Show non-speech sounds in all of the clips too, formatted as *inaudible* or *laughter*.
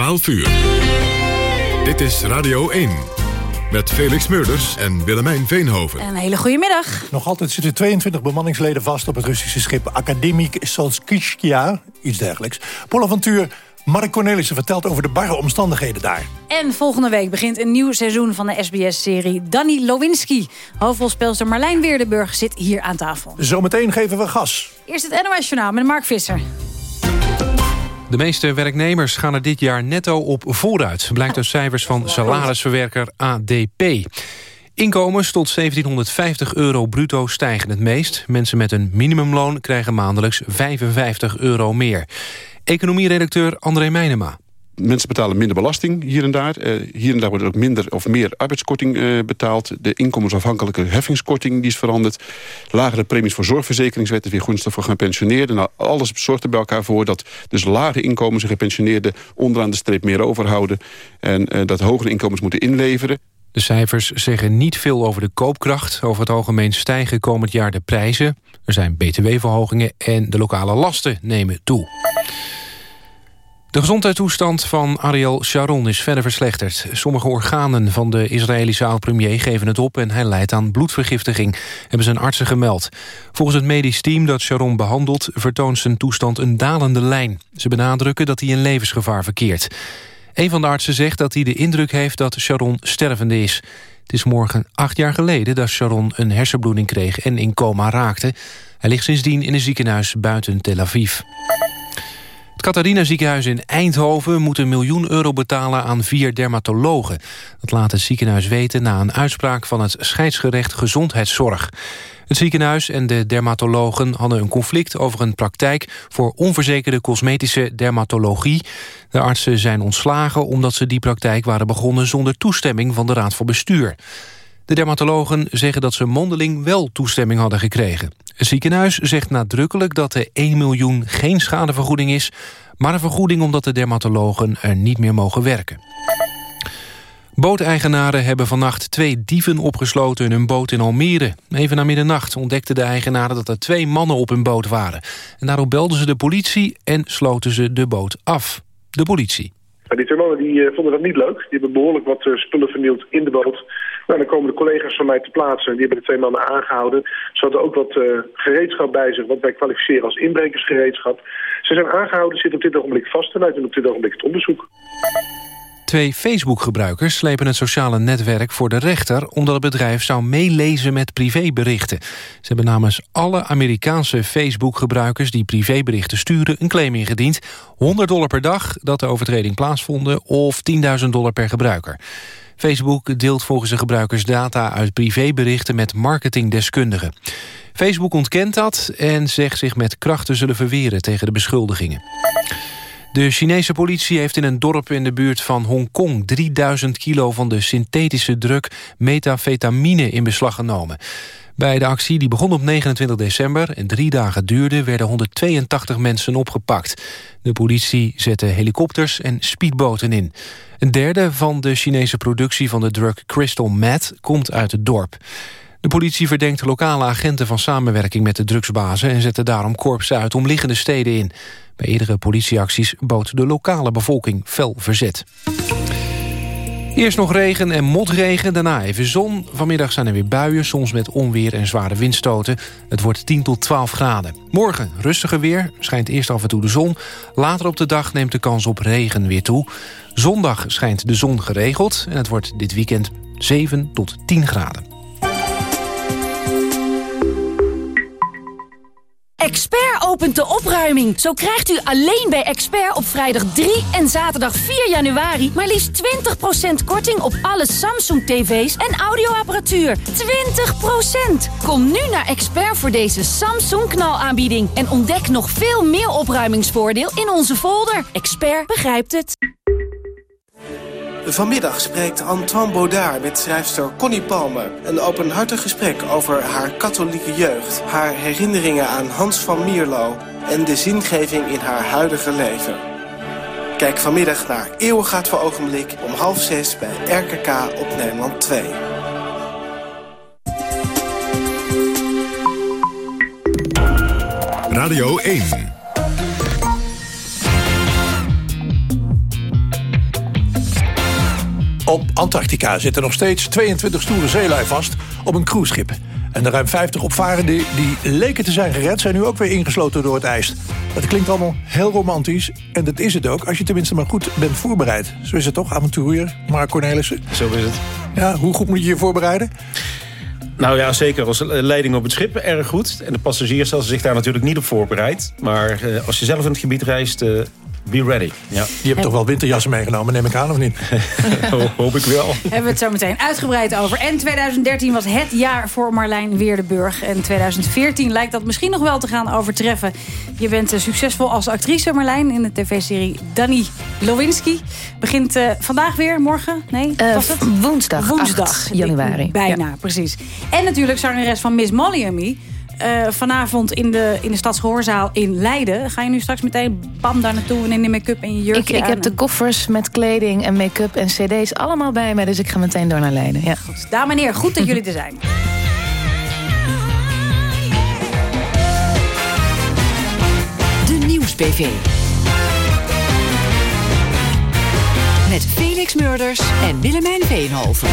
12 uur. Dit is Radio 1. Met Felix Meurders en Willemijn Veenhoven. Een hele goede middag. Nog altijd zitten 22 bemanningsleden vast op het Russische schip Academic Solskishkia, iets dergelijks. Polaventuur Mark Cornelissen vertelt over de barre omstandigheden daar. En volgende week begint een nieuw seizoen van de SBS-serie Danny Lowinski. Hoofdrolspeelster Marlijn Weerdenburg zit hier aan tafel. Zometeen geven we gas. Eerst het NOS Journaal met Mark Visser. De meeste werknemers gaan er dit jaar netto op vooruit... blijkt uit cijfers van salarisverwerker ADP. Inkomens tot 1750 euro bruto stijgen het meest. Mensen met een minimumloon krijgen maandelijks 55 euro meer. Economieredacteur André Meijnema. Mensen betalen minder belasting hier en daar. Uh, hier en daar wordt ook minder of meer arbeidskorting uh, betaald. De inkomensafhankelijke heffingskorting die is veranderd. Lagere premies voor zorgverzekeringswetten weer gunstig voor gepensioneerden. Nou, alles zorgt er bij elkaar voor dat dus lage inkomens en gepensioneerden onderaan de streep meer overhouden. En uh, dat hogere inkomens moeten inleveren. De cijfers zeggen niet veel over de koopkracht. Over het algemeen stijgen komend jaar de prijzen. Er zijn btw-verhogingen en de lokale lasten nemen toe. De gezondheidstoestand van Ariel Sharon is verder verslechterd. Sommige organen van de Israëlische oud-premier geven het op... en hij leidt aan bloedvergiftiging, hebben zijn artsen gemeld. Volgens het medisch team dat Sharon behandelt... vertoont zijn toestand een dalende lijn. Ze benadrukken dat hij in levensgevaar verkeert. Een van de artsen zegt dat hij de indruk heeft dat Sharon stervende is. Het is morgen acht jaar geleden dat Sharon een hersenbloeding kreeg... en in coma raakte. Hij ligt sindsdien in een ziekenhuis buiten Tel Aviv. Het Catharina ziekenhuis in Eindhoven moet een miljoen euro betalen aan vier dermatologen. Dat laat het ziekenhuis weten na een uitspraak van het scheidsgerecht gezondheidszorg. Het ziekenhuis en de dermatologen hadden een conflict over een praktijk voor onverzekerde cosmetische dermatologie. De artsen zijn ontslagen omdat ze die praktijk waren begonnen zonder toestemming van de Raad van Bestuur. De dermatologen zeggen dat ze mondeling wel toestemming hadden gekregen. Het ziekenhuis zegt nadrukkelijk dat de 1 miljoen geen schadevergoeding is... maar een vergoeding omdat de dermatologen er niet meer mogen werken. Booteigenaren hebben vannacht twee dieven opgesloten in hun boot in Almere. Even na middernacht ontdekten de eigenaren dat er twee mannen op hun boot waren. En daarop belden ze de politie en sloten ze de boot af. De politie. Die twee mannen die, uh, vonden dat niet leuk. Die hebben behoorlijk wat uh, spullen vernield in de boot. Nou, dan komen de collega's van mij te plaatsen. Die hebben de twee mannen aangehouden. Ze hadden ook wat uh, gereedschap bij zich, wat wij kwalificeren als inbrekersgereedschap. Ze zijn aangehouden, zitten op dit ogenblik vast en uit op dit ogenblik het onderzoek. Twee Facebook-gebruikers slepen het sociale netwerk voor de rechter... omdat het bedrijf zou meelezen met privéberichten. Ze hebben namens alle Amerikaanse Facebook-gebruikers... die privéberichten sturen, een claim ingediend. 100 dollar per dag dat de overtreding plaatsvonden... of 10.000 dollar per gebruiker. Facebook deelt volgens de gebruikers data uit privéberichten... met marketingdeskundigen. Facebook ontkent dat en zegt zich met kracht te zullen verweren... tegen de beschuldigingen. De Chinese politie heeft in een dorp in de buurt van Hongkong... 3000 kilo van de synthetische druk metafetamine in beslag genomen. Bij de actie, die begon op 29 december en drie dagen duurde... werden 182 mensen opgepakt. De politie zette helikopters en speedboten in. Een derde van de Chinese productie van de drug crystal meth komt uit het dorp. De politie verdenkt lokale agenten van samenwerking met de drugsbazen... en zette daarom korpsen uit omliggende steden in. Bij eerdere politieacties bood de lokale bevolking fel verzet. Eerst nog regen en motregen, daarna even zon. Vanmiddag zijn er weer buien, soms met onweer en zware windstoten. Het wordt 10 tot 12 graden. Morgen rustiger weer, schijnt eerst af en toe de zon. Later op de dag neemt de kans op regen weer toe. Zondag schijnt de zon geregeld en het wordt dit weekend 7 tot 10 graden. Expert opent de opruiming. Zo krijgt u alleen bij Expert op vrijdag 3 en zaterdag 4 januari... maar liefst 20% korting op alle Samsung-tv's en audioapparatuur. 20%! Kom nu naar Expert voor deze Samsung-knalaanbieding... en ontdek nog veel meer opruimingsvoordeel in onze folder. Expert begrijpt het. Vanmiddag spreekt Antoine Baudard met schrijfster Connie Palmer. Een openhartig gesprek over haar katholieke jeugd. Haar herinneringen aan Hans van Mierlo. En de zingeving in haar huidige leven. Kijk vanmiddag naar Eeuwen gaat voor ogenblik om half zes bij RKK op Nederland 2. Radio 1 Op Antarctica zitten nog steeds 22 stoere zeelui vast op een cruiseschip. En de ruim 50 opvarenden die leken te zijn gered... zijn nu ook weer ingesloten door het ijs. Dat klinkt allemaal heel romantisch. En dat is het ook, als je tenminste maar goed bent voorbereid. Zo is het toch, avonturier, Mark Cornelissen? Zo is het. Ja, hoe goed moet je je voorbereiden? Nou ja, zeker als leiding op het schip erg goed. En de passagiers zelfs zich daar natuurlijk niet op voorbereid. Maar eh, als je zelf in het gebied reist, eh, Be ready. Ja. Je hebt toch wel winterjassen meegenomen, neem ik aan, of niet? *laughs* Hoop ik wel. Hebben we het zo meteen uitgebreid over. En 2013 was het jaar voor Marlijn Weerdenburg. En 2014 lijkt dat misschien nog wel te gaan overtreffen. Je bent uh, succesvol als actrice, Marlijn, in de tv-serie Danny Lowinski. Begint uh, vandaag weer, morgen? Nee, uh, was het? Woensdag, Woensdag, januari. Bijna, ja. precies. En natuurlijk zangeres van Miss Molly and Me... Uh, vanavond in de, in de Stadsgehoorzaal in Leiden. Ga je nu straks meteen bam daar naartoe en in de make-up en je jurkje Ik, ik heb de koffers met kleding en make-up en cd's allemaal bij me. Dus ik ga meteen door naar Leiden. Ja. Goed. Dames en heren, goed dat jullie er zijn. De Nieuws-PV. Met Felix Murders en Willemijn Veenhoven.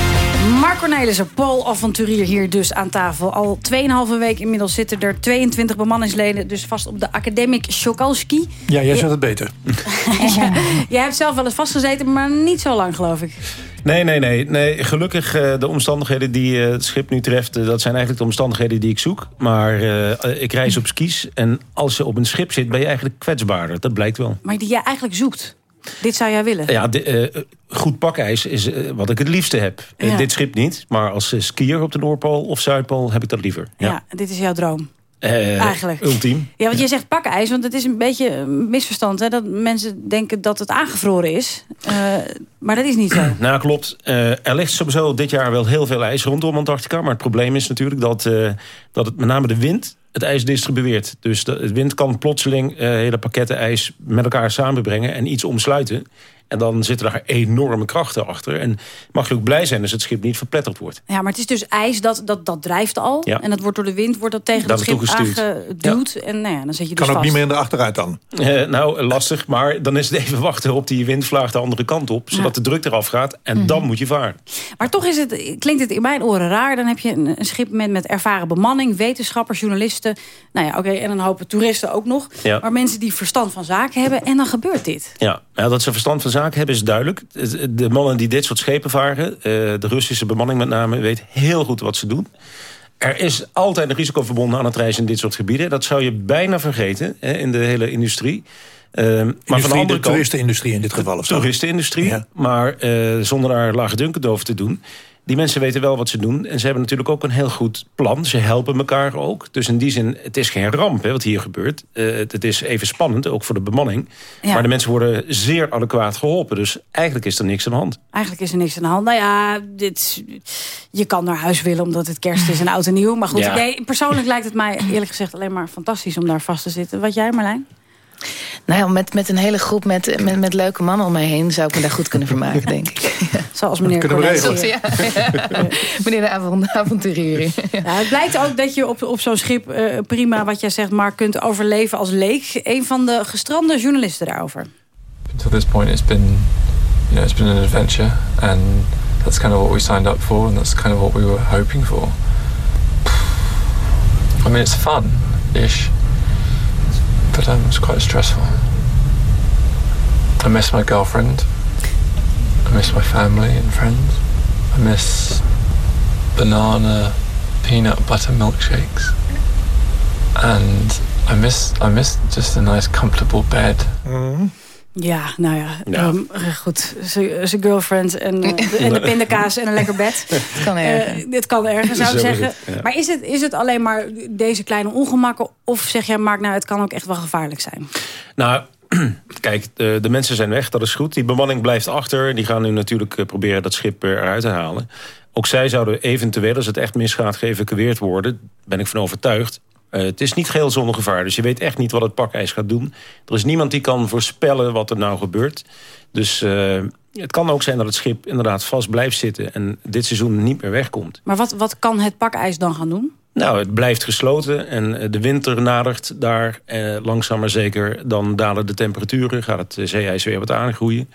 Mark Cornelissen, Paul-avonturier hier dus aan tafel. Al 2,5 week inmiddels zitten er 22 bemanningsleden... dus vast op de Academic Chokalski. Ja, jij zegt het beter. *laughs* ja, jij hebt zelf wel eens vastgezeten, maar niet zo lang, geloof ik. Nee, nee, nee. nee gelukkig, uh, de omstandigheden die uh, het schip nu treft... Uh, dat zijn eigenlijk de omstandigheden die ik zoek. Maar ik reis op skis en als je op een schip zit... ben je eigenlijk kwetsbaarder. Dat blijkt wel. Maar die jij eigenlijk zoekt? Dit zou jij willen? Ja, de, uh, goed pakijs is uh, wat ik het liefste heb. Uh, dit schip niet, maar als skier op de Noordpool of Zuidpool heb ik dat liever. Ja, ja dit is jouw droom. Eigenlijk. Ultiem. Ja, want je zegt pakijs, want het is een beetje een misverstand. Hè, dat mensen denken dat het aangevroren is. maar dat is niet zo. *clears throat* nou, klopt. er ligt sowieso dit jaar wel heel veel ijs rondom Antarctica. Maar het probleem is natuurlijk dat, dat het met name de wind het ijs distribueert. Dus de, wind kan plotseling uh, hele pakketten ijs met elkaar samenbrengen en iets omsluiten. En dan zitten daar enorme krachten achter. En mag je ook blij zijn als het schip niet verpletterd wordt. Ja, maar het is dus ijs, dat, dat, dat drijft al. Ja. En dat wordt door de wind wordt dat tegen dat het schip aangeduwd. Ja. En nou ja, dan zit je dus Kan ook niet meer in de achteruit dan? Uh, nou, lastig. Maar dan is het even wachten op die windvlaag de andere kant op. Zodat de druk eraf gaat. En mm -hmm. dan moet je varen. Maar toch is het, klinkt het in mijn oren raar. Dan heb je een, een schip met, met ervaren bemanning. Wetenschappers, journalisten. Nou ja, oké. Okay, en een hoop toeristen ook nog. Ja. Maar mensen die verstand van zaken hebben. En dan gebeurt dit. Ja, ja dat ze verstand van zaken hebben is duidelijk. De mannen die dit soort schepen varen, de Russische bemanning met name, weet heel goed wat ze doen. Er is altijd een risico verbonden aan het reizen in dit soort gebieden. Dat zou je bijna vergeten hè, in de hele industrie. Uh, maar van de andere de toeristenindustrie in dit geval. Of toeristenindustrie, ja. maar uh, zonder daar laagdunkend over te doen die mensen weten wel wat ze doen. En ze hebben natuurlijk ook een heel goed plan. Ze helpen elkaar ook. Dus in die zin, het is geen ramp hè, wat hier gebeurt. Uh, het, het, is even spannend, ook voor de bemanning. Ja. Maar de mensen worden zeer adequaat geholpen. Dus eigenlijk is er niks aan de hand. Eigenlijk is er niks aan de hand. Nou ja, dit, je kan naar huis willen omdat het kerst is en oud en nieuw. Maar goed, ja. nee, persoonlijk lijkt het mij eerlijk gezegd alleen maar fantastisch om daar vast te zitten. Wat jij Marlijn? Nou ja, met, met een hele groep met, met, met leuke mannen om mij heen... zou ik me daar goed kunnen vermaken, *laughs* denk ik. Zoals meneer Cornelis. Ja. *laughs* meneer de avond, avonturier. Ja. het blijkt ook dat je op, op zo'n schip uh, prima, wat jij zegt... maar kunt overleven als leek. Een van de gestrande journalisten daarover. Until this point it's been, you know, it's been an adventure. And that's kind of what we signed up for. And that's kind of what we were hoping for. I mean, it's fun-ish. But um, it's quite stressful. I miss my girlfriend. I miss my family and friends. I miss banana peanut butter milkshakes. And I miss I miss just a nice comfortable bed. Mm. Ja, nou ja, ja. Um, goed. Zijn girlfriend en, uh, *laughs* en de pindakaas en een lekker bed. *laughs* Het kan erger. Uh, dit kan erger, zou ik zeggen. Ja. Maar is het, is het alleen maar deze kleine ongemakken? Of zeg jij, Mark, nou, het kan ook echt wel gevaarlijk zijn? Nou, *clears throat* kijk, de, de, mensen zijn weg, dat is goed. Die bemanning blijft achter. Die gaan nu natuurlijk proberen dat schip eruit te halen. Ook zij zouden eventueel, als het echt misgaat, geëvacueerd worden. ben ik van overtuigd. Uh, het is niet geheel zonder gevaar, dus je weet echt niet wat het pakijs gaat doen. Er is niemand die kan voorspellen wat er nou gebeurt. Dus uh, het kan ook zijn dat het schip inderdaad vast blijft zitten... en dit seizoen niet meer wegkomt. Maar wat, wat kan het pakijs dan gaan doen? Nou, het blijft gesloten en eh, de winter nadert daar eh, langzaam maar zeker. Dan dalen de temperaturen, gaat het eh, zeeijs weer wat aangroeien.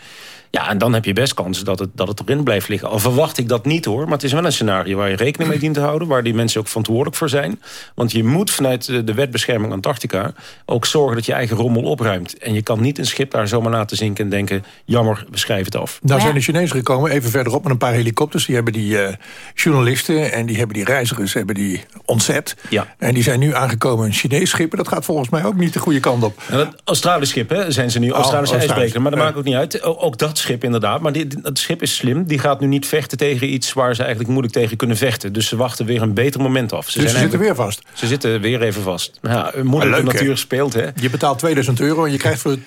Ja, en dan heb je best kans dat het, dat het erin blijft liggen. Al verwacht ik dat niet hoor, maar het is wel een scenario... waar je rekening mee dient te houden, waar die mensen ook verantwoordelijk voor zijn. Want je moet vanuit de wet bescherming Antarctica... ook zorgen dat je eigen rommel opruimt. En je kan niet een schip daar zomaar laten zinken en denken... jammer, we schrijven het af. Nou zijn de Chinezen gekomen, even verderop met een paar helikopters. Die hebben die uh, journalisten en die hebben die reizigers hebben die ontzet. Ja. En die zijn nu aangekomen een Chinees schip. Dat gaat volgens mij ook niet de goede kant op. En dat Australisch schip hè, zijn ze nu, Oh, Australische Australisch. ijsbreker. Maar dat maakt ook niet uit. O- Ook dat schip inderdaad. Maar die, dat schip is slim. Die gaat nu niet vechten tegen iets waar ze eigenlijk moeilijk tegen kunnen vechten. Dus ze wachten weer een beter moment af. Dus ze zitten weer vast. Ze zitten weer even vast. Ja, moeilijk leuk, de hè? natuur speelt. Hè. Je betaalt 2000 euro en je krijgt voor 10.000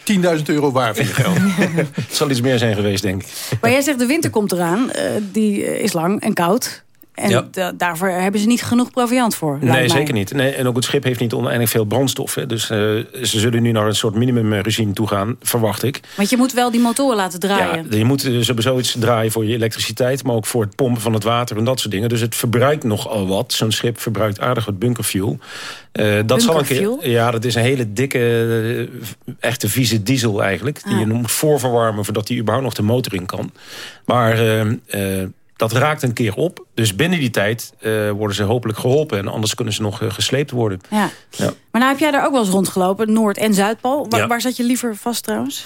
euro waar van je *laughs* geld. Het zal iets meer zijn geweest, denk ik. Maar jij zegt de winter komt eraan. eh, die eh, is lang en koud. En Ja. da- daarvoor hebben ze niet genoeg proviant voor. Nee, mij. zeker niet. Nee, en ook het schip heeft niet oneindig veel brandstof. Hè. Dus eh, ze zullen nu naar een soort minimumregime toe gaan, verwacht ik. Want je moet wel die motoren laten draaien. Ja, je moet eh, sowieso iets draaien voor je elektriciteit... maar ook voor het pompen van het water en dat soort dingen. Dus het verbruikt nogal wat. Zo'n schip verbruikt aardig wat bunkerfuel. Eh, dat zal een keer, ja, dat is een hele dikke, echte vieze diesel eigenlijk. Die Ah. je moet voorverwarmen voordat die überhaupt nog de motor in kan. Maar dat raakt een keer op. Dus binnen die tijd eh, worden ze hopelijk geholpen. En anders kunnen ze nog eh, gesleept worden. Ja. Ja. Maar nou heb jij daar ook wel eens rondgelopen, Noord- en Zuidpool. Waar, Ja. waar zat je liever vast trouwens?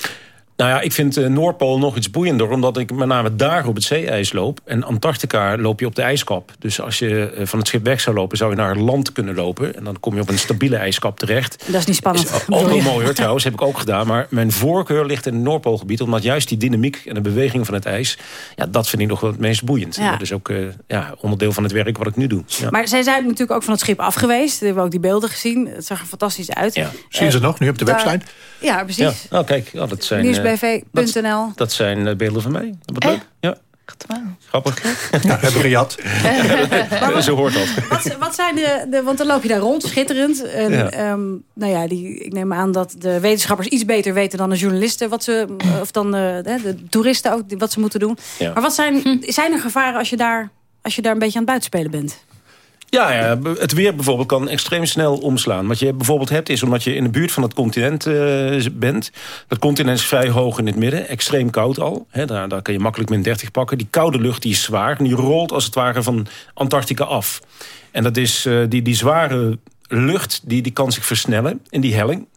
Nou ja, ik vind eh, Noordpool nog iets boeiender... omdat ik met name daar op het zeeijs loop. En Antarctica loop je op de ijskap. Dus als je eh, van het schip weg zou lopen... zou je naar land kunnen lopen. En dan kom je op een stabiele ijskap terecht. Dat is niet spannend. Is ook wel mooi hoor, trouwens. Heb ik ook gedaan. Maar mijn voorkeur ligt in het Noordpoolgebied. Omdat juist die dynamiek en de beweging van het ijs... Ja, dat vind ik nog wel het meest boeiend. Ja. En dat is ook eh, ja, onderdeel van het werk wat ik nu doe. Ja. Maar zij zijn natuurlijk ook van het schip af geweest. We hebben ook die beelden gezien. Het zag er fantastisch uit. Ja. Zien ze nog, nu op de daar- website? Ja, Ja. precies. Oh, kijk, dat zijn... eh, dat zijn eh, beelden van mij. Wat leuk. Ja, grappig. Ja, hebben gejat. Hoort dat. Wat, wat zijn de, de... Want dan loop je daar rond, schitterend. En, ehm, nou ja, die, ik neem aan dat de wetenschappers iets beter weten dan de journalisten. Wat ze, of dan de, de, toeristen ook, wat ze moeten doen. Maar wat zijn, zijn er gevaren als je, daar, als je daar een beetje aan het buitenspelen bent? Ja, ja, het weer bijvoorbeeld kan extreem snel omslaan. Wat je bijvoorbeeld hebt is omdat je in de buurt van het continent eh, bent. Dat continent is vrij hoog in het midden, extreem koud al. Daar, daar kan je makkelijk min 30 pakken. Die koude lucht die is zwaar en die rolt als het ware van Antarctica af. En dat is eh, die, die zware lucht die, die kan zich versnellen in die helling.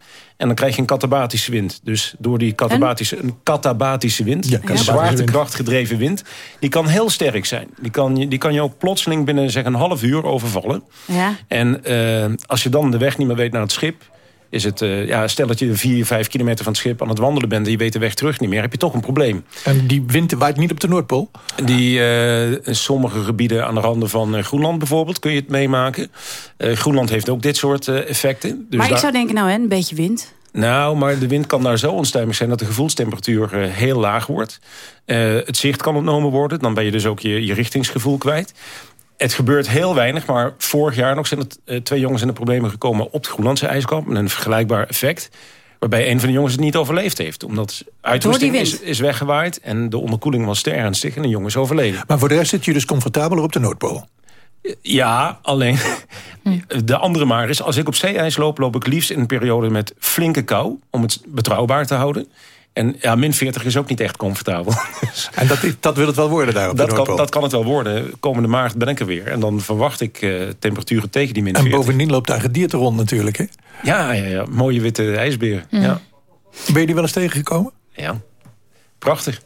En dan krijg je een katabatische wind. Dus door die katabatische, een katabatische wind, Ja, een katabatische zwaartekracht gedreven wind, die kan heel sterk zijn. Die kan, je- die kan je ook plotseling binnen zeg, een half uur overvallen. Ja. En eh, als je dan de weg niet meer weet naar het schip... is het, eh, ja, stel dat je vier, vijf kilometer van het schip aan het wandelen bent... en je weet de weg terug niet meer, heb je toch een probleem. En die wind waait niet op de Noordpool? Die, eh, in sommige gebieden aan de randen van eh, Groenland bijvoorbeeld... kun je het meemaken. Eh, Groenland heeft ook dit soort eh, effecten. Dus maar ik zou denken, nou hè, een beetje wind. nou, maar de wind kan daar zo onstuimig zijn... dat de gevoelstemperatuur heel laag wordt. Eh, het zicht kan ontnomen worden. Dan ben je dus ook je, je richtingsgevoel kwijt. Het gebeurt heel weinig, maar vorig jaar nog zijn er eh, twee jongens in de problemen gekomen op de Groenlandse ijskap. Met een vergelijkbaar effect. Waarbij een van de jongens het niet overleefd heeft. Omdat uitrusting is, is weggewaaid en de onderkoeling was te ernstig en de jongen is overleden. Maar voor de rest zit je dus comfortabeler op de Noordpool. Ja, alleen *laughs* de andere maar is... als ik op zeeijs loop, loop ik liefst in een periode met flinke kou... om het betrouwbaar te houden. En ja, min 40 is ook niet echt comfortabel. *laughs* En dat, is- dat wil het wel worden daar op dat, kan, Noordpool. dat kan het wel worden. Komende maart ben ik er weer. En dan verwacht ik eh, temperaturen tegen die min en 40. bovendien loopt daar gedierte rond natuurlijk. Hè? Ja, ja, ja, mooie witte ijsbeer. Ja. Ben je die wel eens tegengekomen? ja, prachtig.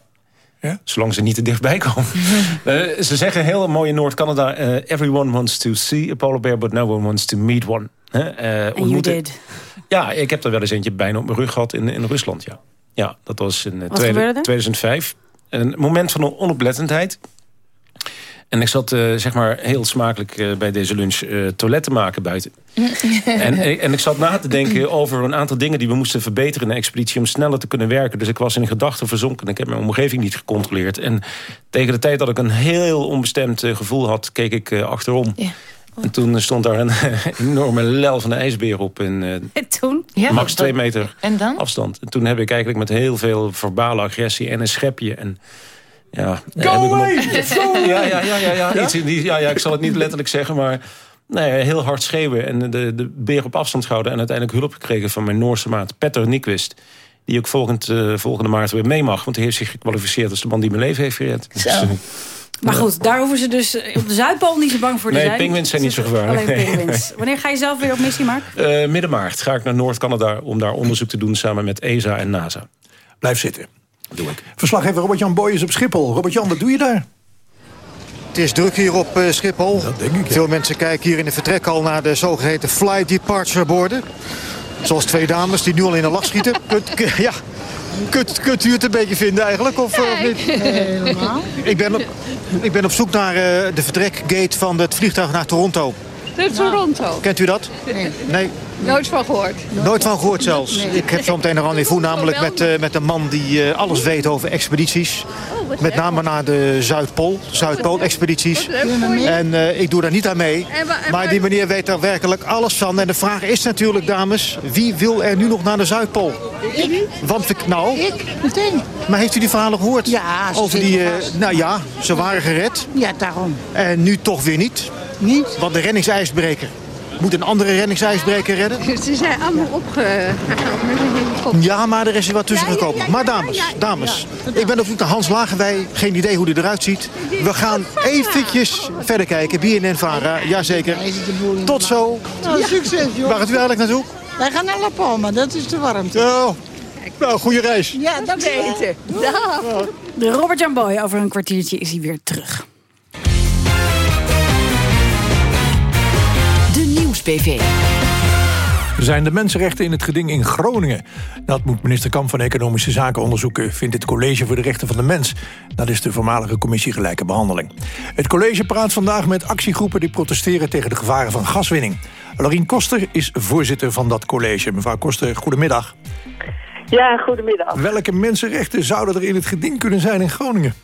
Ja? Zolang ze niet te dichtbij komen. *laughs* Eh, ze zeggen heel mooi in Noord-Canada... eh, everyone wants to see a polar bear, but no one wants to meet one. Eh, En you did. Ja, ik heb er wel eens eentje bijna op mijn rug gehad in, in Rusland, ja. Ja, dat was in eh, Wat tweede- gebeurde er? 2005. Een moment van onoplettendheid. En ik zat eh, zeg maar heel smakelijk eh, bij deze lunch eh toilet te maken buiten. *laughs* en, eh, en ik zat na te denken over een aantal dingen die we moesten verbeteren in de expeditie om sneller te kunnen werken. Dus ik was in gedachten verzonken. Ik heb mijn omgeving niet gecontroleerd. En tegen de tijd dat ik een heel onbestemd eh, gevoel had, keek ik eh, achterom. En toen stond daar een *laughs* enorme lel van een ijsbeer op. En, eh, En toen? Ja, max twee meter En dan? afstand. En toen heb ik eigenlijk met heel veel verbale agressie en een schepje. En, ja, Go heb ik hem op- away! *laughs* ja, ja, ja, ja, ja, Iets in die, ja, ja, ik zal het niet letterlijk zeggen, maar Nee, heel hard schreeuwen en de, de beer op afstand houden... en uiteindelijk hulp gekregen van mijn Noorse maat Petter Nyquist... die ook volgend, uh, volgende maart weer mee mag. Want hij heeft zich gekwalificeerd als de man die mijn leven heeft gered. Dus, maar goed, daar hoeven ze dus op de Zuidpool niet zo bang voor te nee, zijn. Nee, pinguïns zijn niet zo gevaarlijk. Alleen pinguïns. *laughs* Wanneer ga je zelf weer op missie, Mark? Uh, midden maart ga ik naar Noord-Canada om daar onderzoek te doen... samen met ESA en NASA. Blijf zitten. Doe ik. Verslaggever Robert-Jan Boy op Schiphol. Robert-Jan, wat doe je daar? Het is druk hier op uh, Schiphol. Dat denk ik, ja. Veel mensen kijken hier in de vertrekhal naar de zogeheten flight departure borden. Zoals twee dames die nu al in de lach schieten. *laughs* ja, kunt, kunt u het een beetje vinden eigenlijk? Of, nee, uh, niet? *laughs* helemaal. ik, ben op, ik ben op zoek naar uh, de vertrekgate van het vliegtuig naar Toronto. De Toronto? Kent u dat? Nee. nee. Nooit van gehoord. Nooit, Nooit van gehoord zelfs. Nee. Ik heb zo meteen een rendezvous *laughs* namelijk met, uh, met een man die uh, alles weet over expedities. Oh, met name naar de Zuidpool, Zuidpool-expedities. En uh, ik doe daar niet aan mee. Maar die meneer weet daar werkelijk alles van. En de vraag is natuurlijk, dames, wie wil er nu nog naar de Zuidpool? Ik? Want we, nou, Ik? Meteen. maar heeft u die verhalen gehoord? Ja, ze Over die, uh, nou ja, ze waren gered. Ja, daarom. En nu toch weer niet. Niet? Want de reddingsijsbreker moet een andere reddingsijsbreker redden. *laughs* Ze zijn allemaal opgehaald met een helikopter. Ja, maar er is er wat tussen gekomen. Maar dames, dames. Ik ben op zoek naar Hans Lagerwij. Geen idee hoe hij eruit ziet. We gaan eventjes verder kijken. BNN-Vara, jazeker. Tot zo. Succes, joh. Waar gaat u eigenlijk naartoe? Wij gaan naar La Palma, dat is te warmte. Oh, nou, goede reis. Ja, dat weten. Dag. De Robert-Jan Boy, over een kwartiertje is hij weer terug. Nieuws-PV. Zijn de mensenrechten in het geding in Groningen? Dat moet minister Kamp van Economische Zaken onderzoeken... vindt het College voor de Rechten van de Mens. Dat is de voormalige commissie Gelijke Behandeling. Het college praat vandaag met actiegroepen... die protesteren tegen de gevaren van gaswinning. Lorien Koster is voorzitter van dat college. Mevrouw Koster, goedemiddag. Ja, goedemiddag. Welke mensenrechten zouden er in het geding kunnen zijn in Groningen?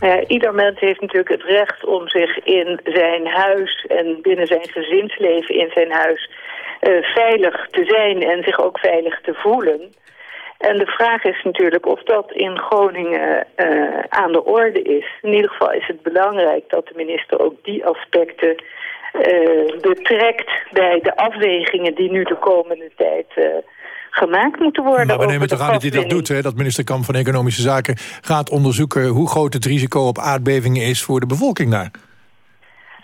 Uh, ieder mens heeft natuurlijk het recht om zich in zijn huis en binnen zijn gezinsleven in zijn huis uh, veilig te zijn en zich ook veilig te voelen. En de vraag is natuurlijk of dat in Groningen uh, aan de orde is. In ieder geval is het belangrijk dat de minister ook die aspecten betrekt bij de afwegingen die nu de komende tijd gemaakt moeten worden. Maar we nemen toch aan dat hij dat doet, hè? dat minister Kamp van Economische Zaken gaat onderzoeken... hoe groot het risico op aardbevingen is voor de bevolking daar.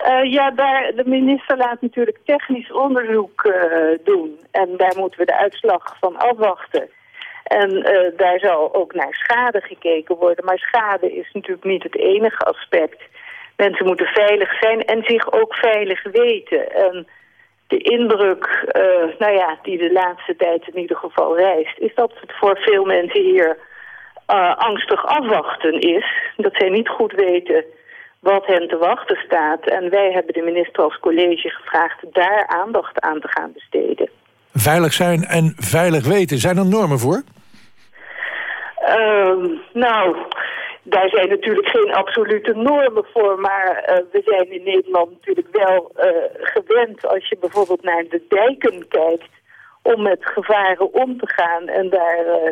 Uh, ja, daar, de minister laat natuurlijk technisch onderzoek uh, doen. En daar moeten we de uitslag van afwachten. En uh, daar zal ook naar schade gekeken worden. Maar schade is natuurlijk niet het enige aspect. Mensen moeten veilig zijn en zich ook veilig weten. En de indruk, uh, nou ja, die de laatste tijd in ieder geval reist... is dat het voor veel mensen hier uh, angstig afwachten is. Dat zij niet goed weten wat hen te wachten staat. En wij hebben de minister als college gevraagd daar aandacht aan te gaan besteden. Veilig zijn en veilig weten, zijn er normen voor? Uh, nou, daar zijn natuurlijk geen absolute normen voor, maar uh, we zijn in Nederland natuurlijk wel uh, gewend als je bijvoorbeeld naar de dijken kijkt om met gevaren om te gaan en daar uh,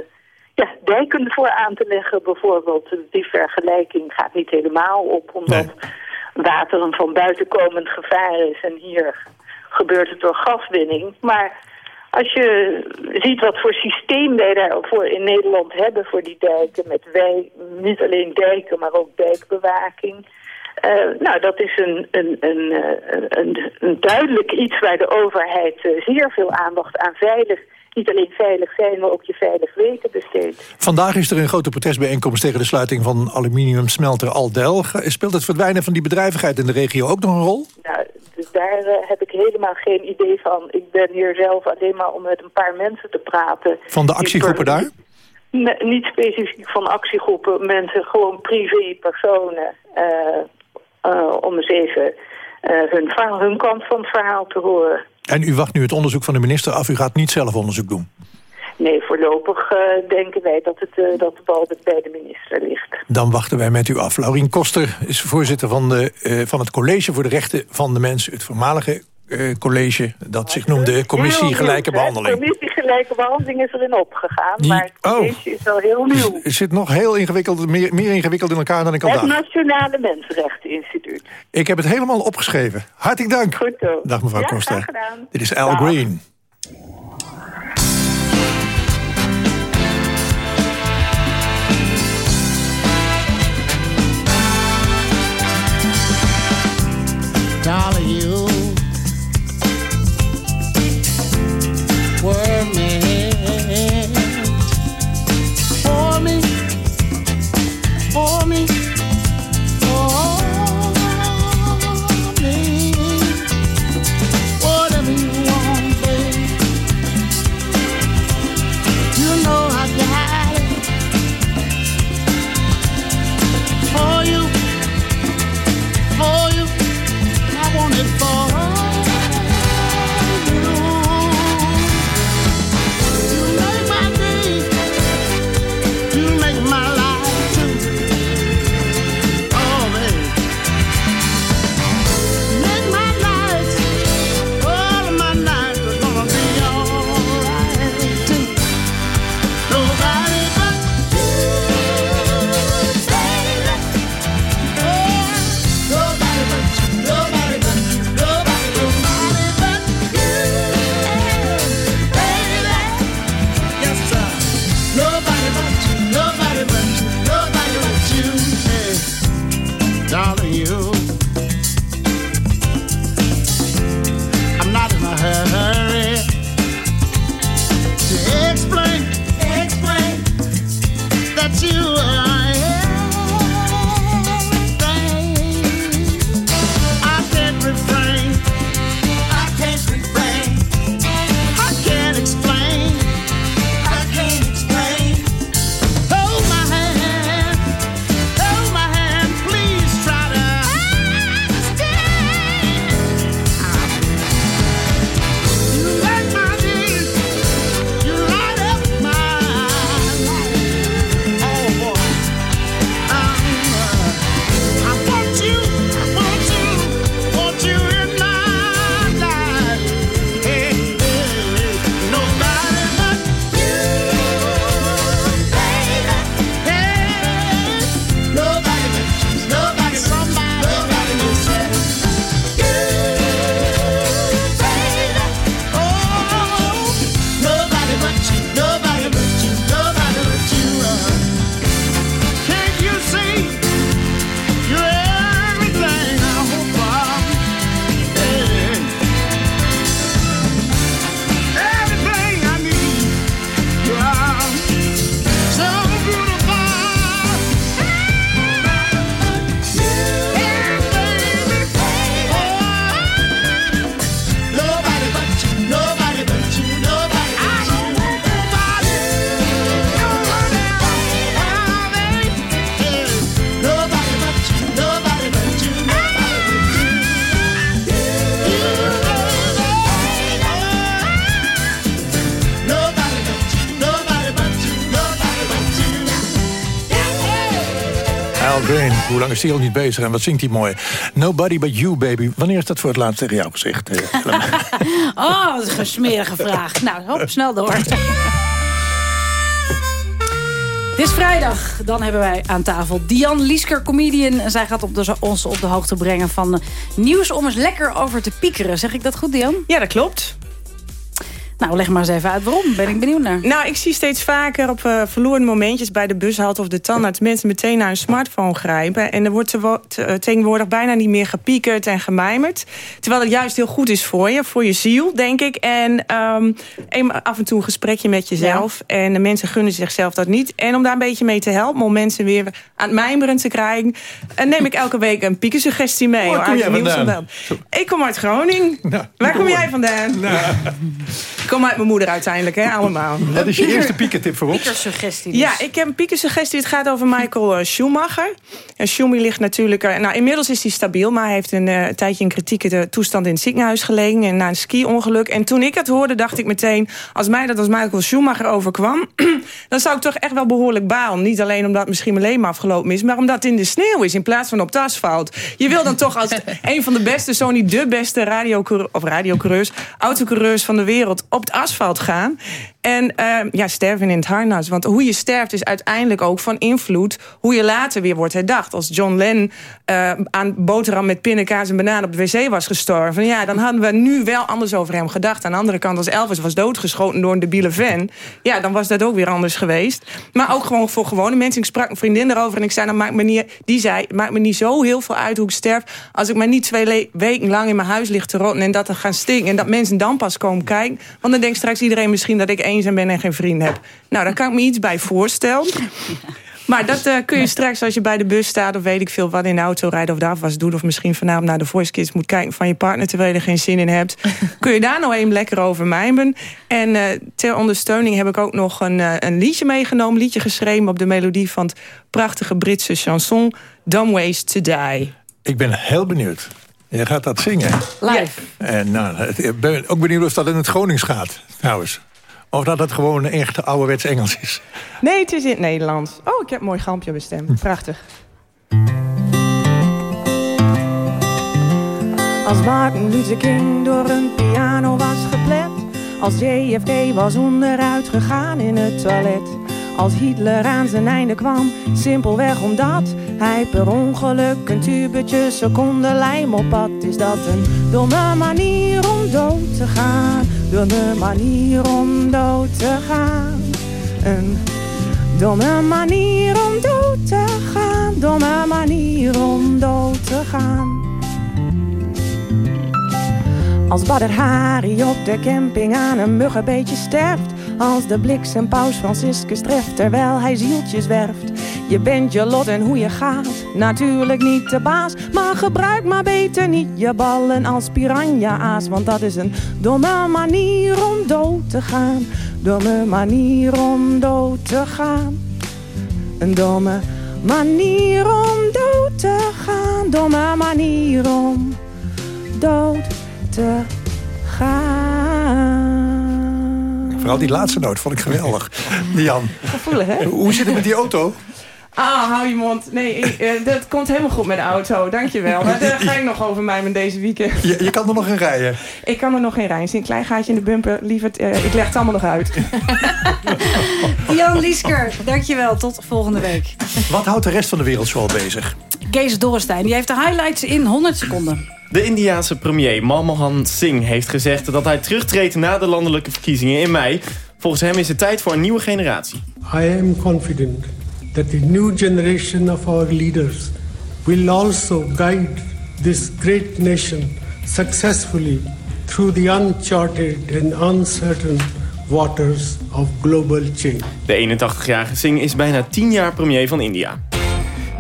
ja, dijken voor aan te leggen bijvoorbeeld. Die vergelijking gaat niet helemaal op omdat nee. water een van buitenkomend gevaar is en hier gebeurt het door gaswinning. Maar als je ziet wat voor systeem wij daarvoor in Nederland hebben voor die dijken... met wij, niet alleen dijken, maar ook dijkbewaking... Uh, nou, dat is een, een, een, een, een duidelijk iets waar de overheid uh, zeer veel aandacht aan veilig... niet alleen veilig zijn, maar ook je veilig weten besteedt. Vandaag is er een grote protestbijeenkomst tegen de sluiting van aluminiumsmelter Aldel. Speelt het verdwijnen van die bedrijvigheid in de regio ook nog een rol? Nou, dus daar uh, heb ik helemaal geen idee van. Ik ben hier zelf alleen maar om met een paar mensen te praten. Van de actiegroepen daar? Nee, niet specifiek van actiegroepen, mensen, gewoon privé personen. Uh, uh, om eens even hun, hun kant van het verhaal te horen. En u wacht nu het onderzoek van de minister af, u gaat niet zelf onderzoek doen? Nee, voorlopig denken wij dat, het, dat de bal bij de minister ligt. Dan wachten wij met u af. Laurien Koster is voorzitter van, de, uh, van het College voor de Rechten van de Mens. Het voormalige uh, college dat zich noemde Commissie Gelijke Behandeling. Gelijke behandeling is erin opgegaan. Die- Maar oh. deze is wel heel nieuw. Het zit nog heel ingewikkeld, meer, meer ingewikkeld in elkaar dan ik al Het. Nationale Mensenrechteninstituut. Ik heb het helemaal opgeschreven. Hartelijk dank. Goed zo. Dag mevrouw Ja, Costa. graag gedaan. Dit is Al Dag. Green. Darling, you Is al niet bezig en wat zingt hij mooi? Nobody but you, baby. Wanneer is dat voor het laatst tegen jou gezegd? eh? *laughs* Oh, wat een smerige vraag. Nou, hop, snel door. *laughs* Het is vrijdag. Dan hebben wij aan tafel Diane Liesker, comedian. En zij gaat op de, ons op de hoogte brengen van nieuws om eens lekker over te piekeren. Zeg ik dat goed, Diane? Ja, dat klopt. Nou, leg maar eens even uit waarom. Ben ik benieuwd naar. Nou, ik zie steeds vaker op uh, verloren momentjes bij de bushalte of de tandarts... mensen meteen naar hun smartphone grijpen. En er wordt te, te, tegenwoordig bijna niet meer gepiekerd en gemijmerd. Terwijl het juist heel goed is voor je, voor je ziel, denk ik. En um, af en toe een gesprekje met jezelf. Ja. En de mensen gunnen zichzelf dat niet. En om daar een beetje mee te helpen, om mensen weer aan het mijmeren te krijgen... En neem ik elke week een piekensuggestie mee. Waar kom jij vandaan? Ik kom uit Groningen. Nou, Waar kom jij vandaan? Nou. *laughs* Ik kom uit mijn moeder uiteindelijk, hè, allemaal. Dat is je Pieker, eerste piekentip voor ons? Piekersuggestie dus. Ja, ik heb een piekersuggestie. Het gaat over Michael Schumacher. En Schumi ligt natuurlijk... Uh, nou, inmiddels is hij stabiel, maar hij heeft een uh, tijdje in kritieke toestand in het ziekenhuis gelegen. En na een ski-ongeluk. En toen ik het hoorde, dacht ik meteen... als mij dat als Michael Schumacher overkwam... *clears throat* dan zou ik toch echt wel behoorlijk balen. Niet alleen omdat misschien mijn leven afgelopen is... maar omdat het in de sneeuw is in plaats van op de asfalt. Je wil dan toch als *laughs* een van de beste, zo niet de beste radiocoureurs... of radiocoureurs, autocoureurs van de wereld... op het asfalt gaan. En ehm, ja, sterven in het harnas. Want hoe je sterft is uiteindelijk ook van invloed... hoe je later weer wordt herdacht. Als John Lennon eh, aan boterham met pindakaas en banaan op de wc was gestorven... ja, dan hadden we nu wel anders over hem gedacht. Aan de andere kant, als Elvis was doodgeschoten door een debiele fan... ja, dan was dat ook weer anders geweest. Maar ook gewoon voor gewone mensen. Ik sprak een vriendin erover en ik zei... Dan maakt me niet, die zei, maakt me niet zo heel veel uit hoe ik sterf... als ik maar niet twee weken lang in mijn huis lig te rotten... en dat er gaan stinken en dat mensen dan pas komen kijken. Want dan denkt straks iedereen misschien dat ik eenzaam ben en geen vrienden heb. Nou, daar kan ik me iets bij voorstellen. Maar dat eh, kun je straks als je bij de bus staat... of weet ik veel wat in de auto rijden of de afwas doet... of misschien vanavond naar de Voice Kids moet kijken... van je partner terwijl je er geen zin in hebt. *laughs* kun je daar nou even lekker over mijmen. En eh, ter ondersteuning heb ik ook nog een, eh, een liedje meegenomen. liedje geschreven op de melodie van het prachtige Britse chanson... Dumb Ways to Die. Ik ben heel benieuwd. Je gaat dat zingen. Live. En nou, het- ik ben ook benieuwd of dat in het Gronings gaat, trouwens. Of dat het gewoon echt ouderwets Engels is. Nee, het is in het Nederlands. Oh, ik heb een mooi gampje bestemd. Prachtig. Als Martin Luther King door een piano was geplet. Als JFK was onderuit gegaan in het toilet. Als Hitler aan zijn einde kwam, simpelweg omdat hij per ongeluk een tubetje seconde lijm op had. Is dat een domme manier om dood te gaan? Domme manier om dood te gaan? Een domme manier om dood te gaan? Domme manier om dood te gaan? Als Badr Hari op de camping aan een muggenbeetje sterft. Als de bliksem paus Franciscus treft terwijl hij zieltjes werft. Je bent je lot en hoe je gaat, natuurlijk niet de baas. Maar gebruik maar beter niet je ballen als piranha-aas. Want dat is een domme manier om dood te gaan. Domme manier om dood te gaan. Een domme manier om dood te gaan. Domme manier om dood te gaan. Vooral die laatste noot vond ik geweldig. Jan, Gevoelig, hè? hoe zit het met die auto? Ah, hou je mond. Nee, ik, eh, dat komt helemaal goed met de auto. Dankjewel. Maar daar ga ik nog over mij met deze weekend. Je, je kan er nog in rijden. Ik kan er nog geen rijden. Zie een klein gaatje in de bumper. Lieverd, eh, ik leg het allemaal nog uit. *laughs* Jan Liesker, dankjewel. Tot volgende week. Wat houdt de rest van de wereld zoal bezig? Kees Dorrestein, die heeft de highlights in 100 seconden. De Indiaanse premier Manmohan Singh heeft gezegd dat hij terugtreedt na de landelijke verkiezingen in mei. Volgens hem is het tijd voor een nieuwe generatie. I am confident that the new generation of our leaders will also guide this great nation successfully through the uncharted and uncertain waters of global change. De 81-jarige Singh is bijna 10 jaar premier van India.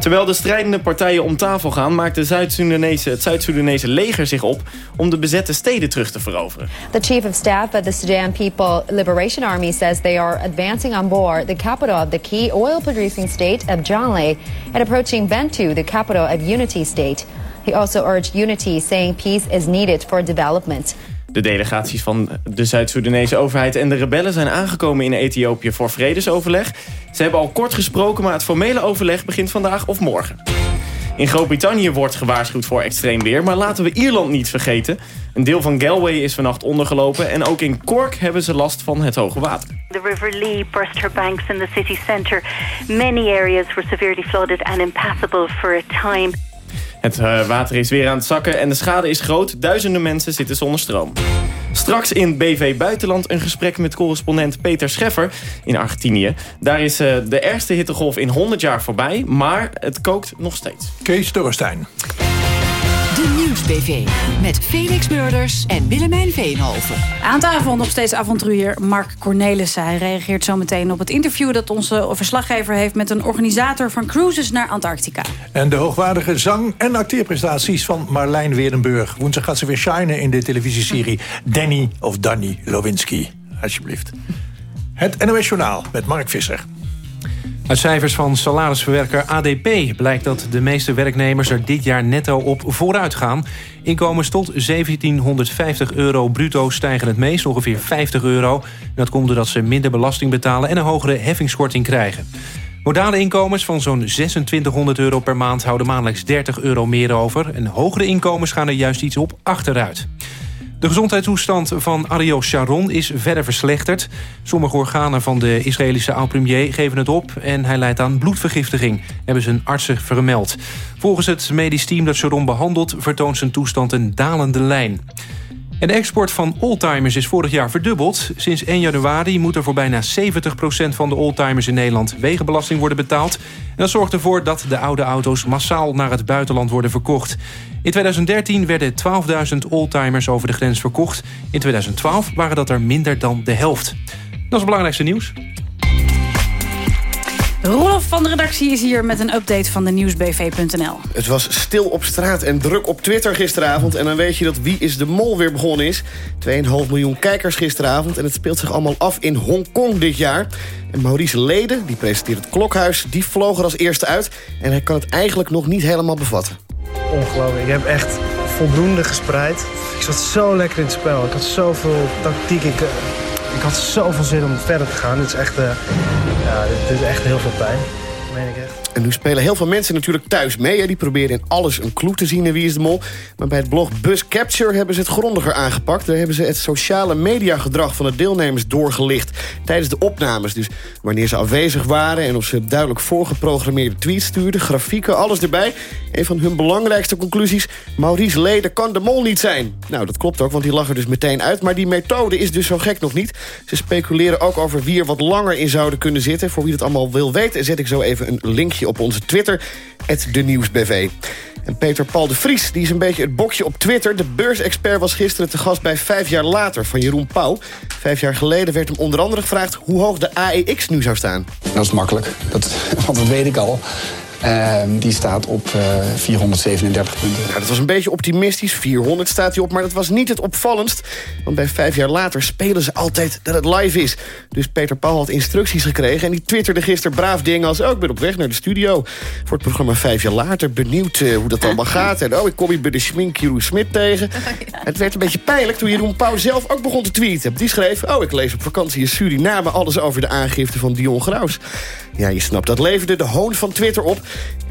Terwijl de strijdende partijen om tafel gaan... maakt de Zuid-Soedanese, het Zuid-Soedanese leger zich op... om de bezette steden terug te veroveren. The chief of staff at the Sudan People Liberation Army says they are advancing on board the capital of the key oil producing state of Jonglei and approaching Bentu, the capital of Unity State. He also urged unity, saying peace is needed for development. De delegaties van de Zuid-Soedanese overheid en de rebellen zijn aangekomen in Ethiopië voor vredesoverleg. Ze hebben al kort gesproken, maar het formele overleg begint vandaag of morgen. In Groot-Brittannië wordt gewaarschuwd voor extreem weer, maar laten we Ierland niet vergeten. Een deel van Galway is vannacht ondergelopen en ook in Cork hebben ze last van het hoge water. The River Lee burst her banks in the city centre. Many areas were severely flooded and impassable for a time. Het eh, water is weer aan het zakken en de schade is groot. Duizenden mensen zitten zonder stroom. Straks in BV Buitenland een gesprek met correspondent Peter Scheffer in Argentinië. Daar is eh, de ergste hittegolf in 100 jaar voorbij, maar het kookt nog steeds. Kees Dorrestein. Nieuws-BV. Met Felix Murders en Willemijn Veenhoven. Aan tafel nog steeds avonturier Mark Cornelissen. Hij reageert zo meteen op het interview dat onze verslaggever heeft... met een organisator van cruises naar Antarctica. En de hoogwaardige zang- en acteerprestaties van Marlijn Weerdenburg. Woensdag gaat ze weer shinen in de televisieserie Danny of Danny Lowinski. Alsjeblieft. Het NOS Journaal met Mark Visser. Uit cijfers van salarisverwerker ADP blijkt dat de meeste werknemers er dit jaar netto op vooruit gaan. Inkomens tot 1750 euro bruto stijgen het meest, ongeveer 50 euro. Dat komt doordat ze minder belasting betalen en een hogere heffingskorting krijgen. Modale inkomens van zo'n 2600 euro per maand houden maandelijks 30 euro meer over. En hogere inkomens gaan er juist iets op achteruit. De gezondheidstoestand van Ariel Sharon is verder verslechterd. Sommige organen van de Israëlische oud-premier geven het op... en hij leidt aan bloedvergiftiging, hebben zijn artsen vermeld. Volgens het medisch team dat Sharon behandelt... vertoont zijn toestand een dalende lijn. De export van oldtimers is vorig jaar verdubbeld. Sinds 1 januari moet er voor bijna 70% van de oldtimers in Nederland... wegenbelasting worden betaald. En dat zorgt ervoor dat de oude auto's massaal naar het buitenland worden verkocht. In 2013 werden 12.000 oldtimers over de grens verkocht. In 2012 waren dat er minder dan de helft. Dat is het belangrijkste nieuws. Rolf van de redactie is hier met een update van de nieuwsbv.nl. Het was stil op straat en druk op Twitter gisteravond. En dan weet je dat Wie is de Mol weer begonnen is. 2,5 miljoen kijkers gisteravond. En het speelt zich allemaal af in Hongkong dit jaar. En Maurice Leden, die presenteert het Klokhuis, die vloog er als eerste uit. En hij kan het eigenlijk nog niet helemaal bevatten. Ongelooflijk. Ik heb echt voldoende gespreid. Ik zat zo lekker in het spel. Ik had zoveel tactiek. Ik, eh, ik had zoveel zin om verder te gaan. Dit is echt, eh, ja, is echt heel veel pijn. Dat meen ik echt. Nu spelen heel veel mensen natuurlijk thuis mee. Hè. Die proberen in alles een clue te zien in Wie is de Mol. Maar bij het blog Bus Capture hebben ze het grondiger aangepakt. Daar hebben ze het sociale mediagedrag van de deelnemers doorgelicht... tijdens de opnames. Dus wanneer ze afwezig waren... en of ze duidelijk voorgeprogrammeerde tweets stuurden... grafieken, alles erbij. Een van hun belangrijkste conclusies... Maurice Leden kan de mol niet zijn. Nou, dat klopt ook, want die lag er dus meteen uit. Maar die methode is dus zo gek nog niet. Ze speculeren ook over wie er wat langer in zouden kunnen zitten. Voor wie dat allemaal wil weten... zet ik zo even een linkje op onze Twitter, de Nieuwsbv. En Peter Paul de Vries, die is een beetje het bokje op Twitter. De beursexpert was gisteren te gast bij Vijf jaar later van Jeroen Pauw. Vijf jaar geleden werd hem onder andere gevraagd... hoe hoog de AEX nu zou staan. Dat is makkelijk, dat, *laughs* dat weet ik al. Ehm, die staat op eh, 437 punten. Nou, dat was een beetje optimistisch. 400 staat hij op, maar dat was niet het opvallendst. Want bij vijf jaar later spelen ze altijd dat het live is. Dus Peter Paul had instructies gekregen... en die twitterde gisteren braaf dingen als... oh, ik ben op weg naar de studio voor het programma Vijf jaar later. Benieuwd eh, hoe dat allemaal gaat. En oh, ik kom hier bij de schmink Jeroen Smit tegen. *laughs* Het werd een beetje pijnlijk toen Jeroen Pauw zelf ook begon te tweeten. Die schreef, oh, ik lees op vakantie in Suriname... alles over de aangifte van Dion Graus. Ja, je snapt, dat leverde de hoon van Twitter op.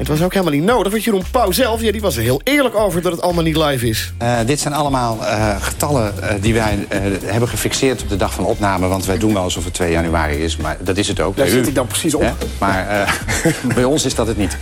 Het was ook helemaal niet nodig, want Jeroen Pauw zelf... Ja, die was er heel eerlijk over dat het allemaal niet live is. Eh, dit zijn allemaal eh, getallen eh, die wij hebben gefixeerd op de dag van opname. Want wij doen wel alsof het 2 januari is, maar dat is het ook. Daar zit ik dan precies op. Hè? Maar *laughs* bij ons is dat het niet.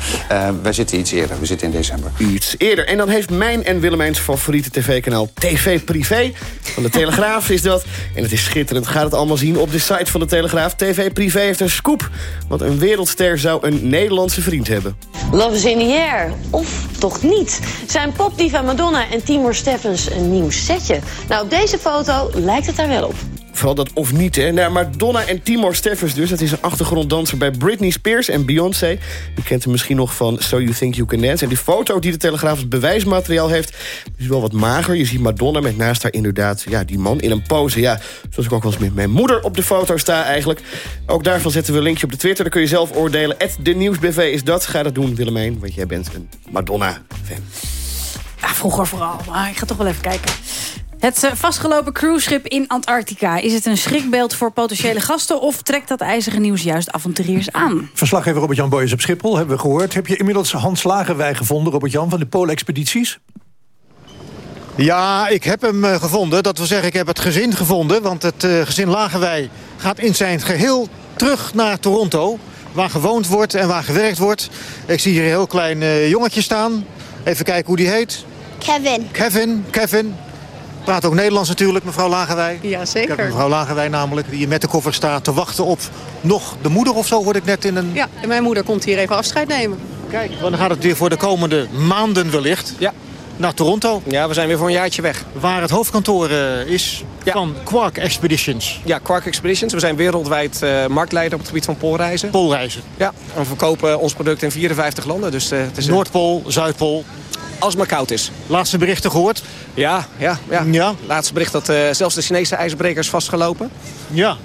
Wij zitten iets eerder, we zitten in december. Iets eerder. En dan heeft mijn en Willemijns favoriete tv-kanaal TV Privé. Van de Telegraaf is dat. En het is schitterend. Gaat het allemaal zien op de site van de Telegraaf. TV Privé heeft een scoop. Want een wereldster zou een Nederlandse vriend hebben. Love is in the air. Of toch niet? Zijn popdiva Madonna en Timur Steffens een nieuw setje? Nou, op deze foto lijkt het daar wel op. Vooral dat of niet, hè. Nou, Madonna en Timor Steffens dus. Dat is een achtergronddanser bij Britney Spears en Beyoncé. Je kent hem misschien nog van So You Think You Can Dance. En die foto die de Telegraaf als bewijsmateriaal heeft... is wel wat mager. Je ziet Madonna met naast haar inderdaad ja, die man in een pose. Ja, zoals ik ook wel eens met mijn moeder op de foto sta eigenlijk. Ook daarvan zetten we een linkje op de Twitter. Dan kun je zelf oordelen. de Nieuwsbv is dat. Ga dat doen, Willemijn. Want jij bent een Madonna-fan. Vroeger vooral, maar ik ga toch wel even kijken. Het eh, vastgelopen cruiseschip in Antarctica. Is het een schrikbeeld voor potentiële gasten... of trekt dat ijzige nieuws juist avonturiers aan? Verslaggever Robert-Jan Boy is op Schiphol, hebben we gehoord. Heb je inmiddels Hans Lagerwij gevonden, Robert-Jan, van de Poolexpedities? Ja, ik heb hem eh, gevonden. Dat wil zeggen, ik heb het gezin gevonden. Want het eh, gezin Lagerwij gaat in zijn geheel terug naar Toronto. Waar gewoond wordt en waar gewerkt wordt. Ik zie hier een heel klein jongetje staan. Even kijken hoe die heet. Kevin. Kevin, Kevin. Praat ook Nederlands natuurlijk, mevrouw Lagerwij. Ja, Ik heb zeker. mevrouw Lagerwij namelijk, die hier met de koffer staat te wachten op nog de moeder of zo, hoorde ik net in een... Ja, en mijn moeder komt hier even afscheid nemen. Kijk, want dan gaat het weer voor de komende maanden wellicht. Ja. Naar Toronto. Ja, we zijn weer voor een jaartje weg. Waar het hoofdkantoor eh, is van Quark Expeditions. Ja, Quark Expeditions. We zijn wereldwijd eh, marktleider op het gebied van poolreizen. Poolreizen. Ja, en we verkopen ons product in 54 landen. Dus, eh, het is, Noordpool, Zuidpool. Als het maar koud is. Laatste berichten gehoord? Ja, ja, ja. ja. Laatste bericht dat eh, zelfs de Chinese ijsbrekers vastgelopen. Ja.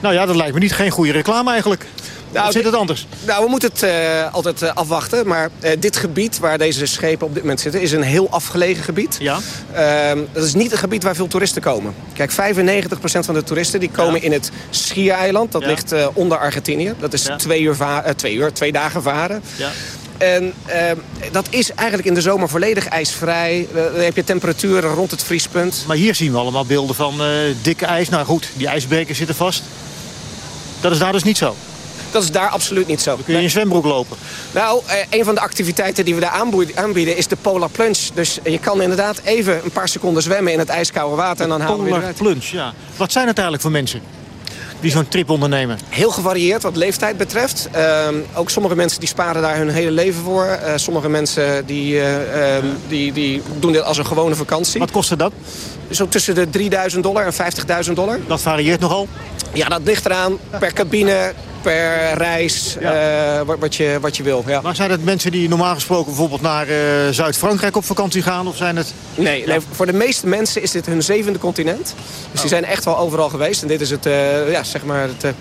Nou ja, dat lijkt me niet geen goede reclame eigenlijk. Nou, Of zit het anders? Nou, we moeten het eh, altijd eh, afwachten. Maar dit gebied waar deze schepen op dit moment zitten... is een heel afgelegen gebied. Ja. Ehm, dat is niet een gebied waar veel toeristen komen. Kijk, 95% van de toeristen die komen in het Schiereiland. Dat Ja. ligt onder Argentinië. Dat is Ja. twee, uur twee uur, twee dagen varen. Ja. En ehm, dat is eigenlijk in de zomer volledig ijsvrij. Eh, dan heb je temperaturen rond het vriespunt. Maar hier zien we allemaal beelden van eh, dikke ijs. Nou goed, die ijsbrekers zitten vast. Dat is daar dus niet zo. Dat is daar absoluut niet zo. Dan kun je in je zwembroek lopen. Nou, eh, een van de activiteiten die we daar aanbieden is de Polar Plunge. Dus je kan inderdaad even een paar seconden zwemmen in het ijskoude water en dan halen we weer Polar eruit. plunge, ja. Wat zijn het eigenlijk voor mensen die zo'n trip ondernemen? Heel gevarieerd wat leeftijd betreft. Ehm, ook sommige mensen die sparen daar hun hele leven voor. Eh, sommige mensen die, eh, ehm, die, die doen dit als een gewone vakantie. Wat kostte dat? Zo tussen de 3000 dollar en 50.000 dollar. Dat varieert nogal? Ja, dat ligt eraan per cabine, per reis, eh, wat, wat, je, wat je wil. Ja. Maar zijn het mensen die normaal gesproken bijvoorbeeld naar eh, Zuid-Frankrijk op vakantie gaan? Of zijn het... Nee, nee, voor de meeste mensen is dit hun zevende continent. Dus die zijn echt wel overal geweest. En dit is het, eh, ja, zeg maar het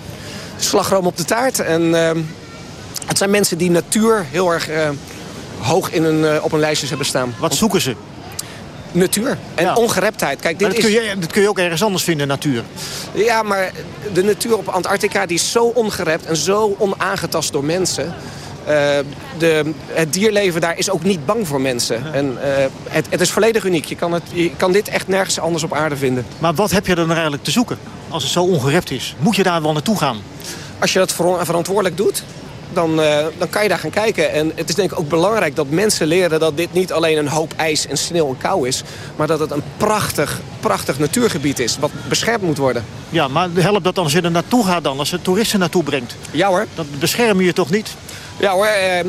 slagroom op de taart. En ehm, het zijn mensen die natuur heel erg hoog in eh, op hun lijstjes hebben staan. Wat zoeken ze? Natuur en ongereptheid. Kijk, dit dat, is... kun je, dat kun je ook ergens anders vinden, natuur. Ja, maar de natuur op Antarctica die is zo ongerept en zo onaangetast door mensen. Eh, de, het dierleven daar is ook niet bang voor mensen. En eh, het, het is volledig uniek. Je kan, het, je kan dit echt nergens anders op aarde vinden. Maar wat heb je dan eigenlijk te zoeken als het zo ongerept is? Moet je daar wel naartoe gaan? Als je dat ver- verantwoordelijk doet, dan, eh, dan kan je daar gaan kijken. En het is denk ik ook belangrijk dat mensen leren dat dit niet alleen een hoop ijs en sneeuw en kou is. Maar dat het een prachtig, prachtig natuurgebied is wat beschermd moet worden. Ja, maar helpt dat dan als je er naartoe gaat dan? Als je toeristen naartoe brengt? Ja hoor. Dat bescherm je toch niet? Ja hoor, eh,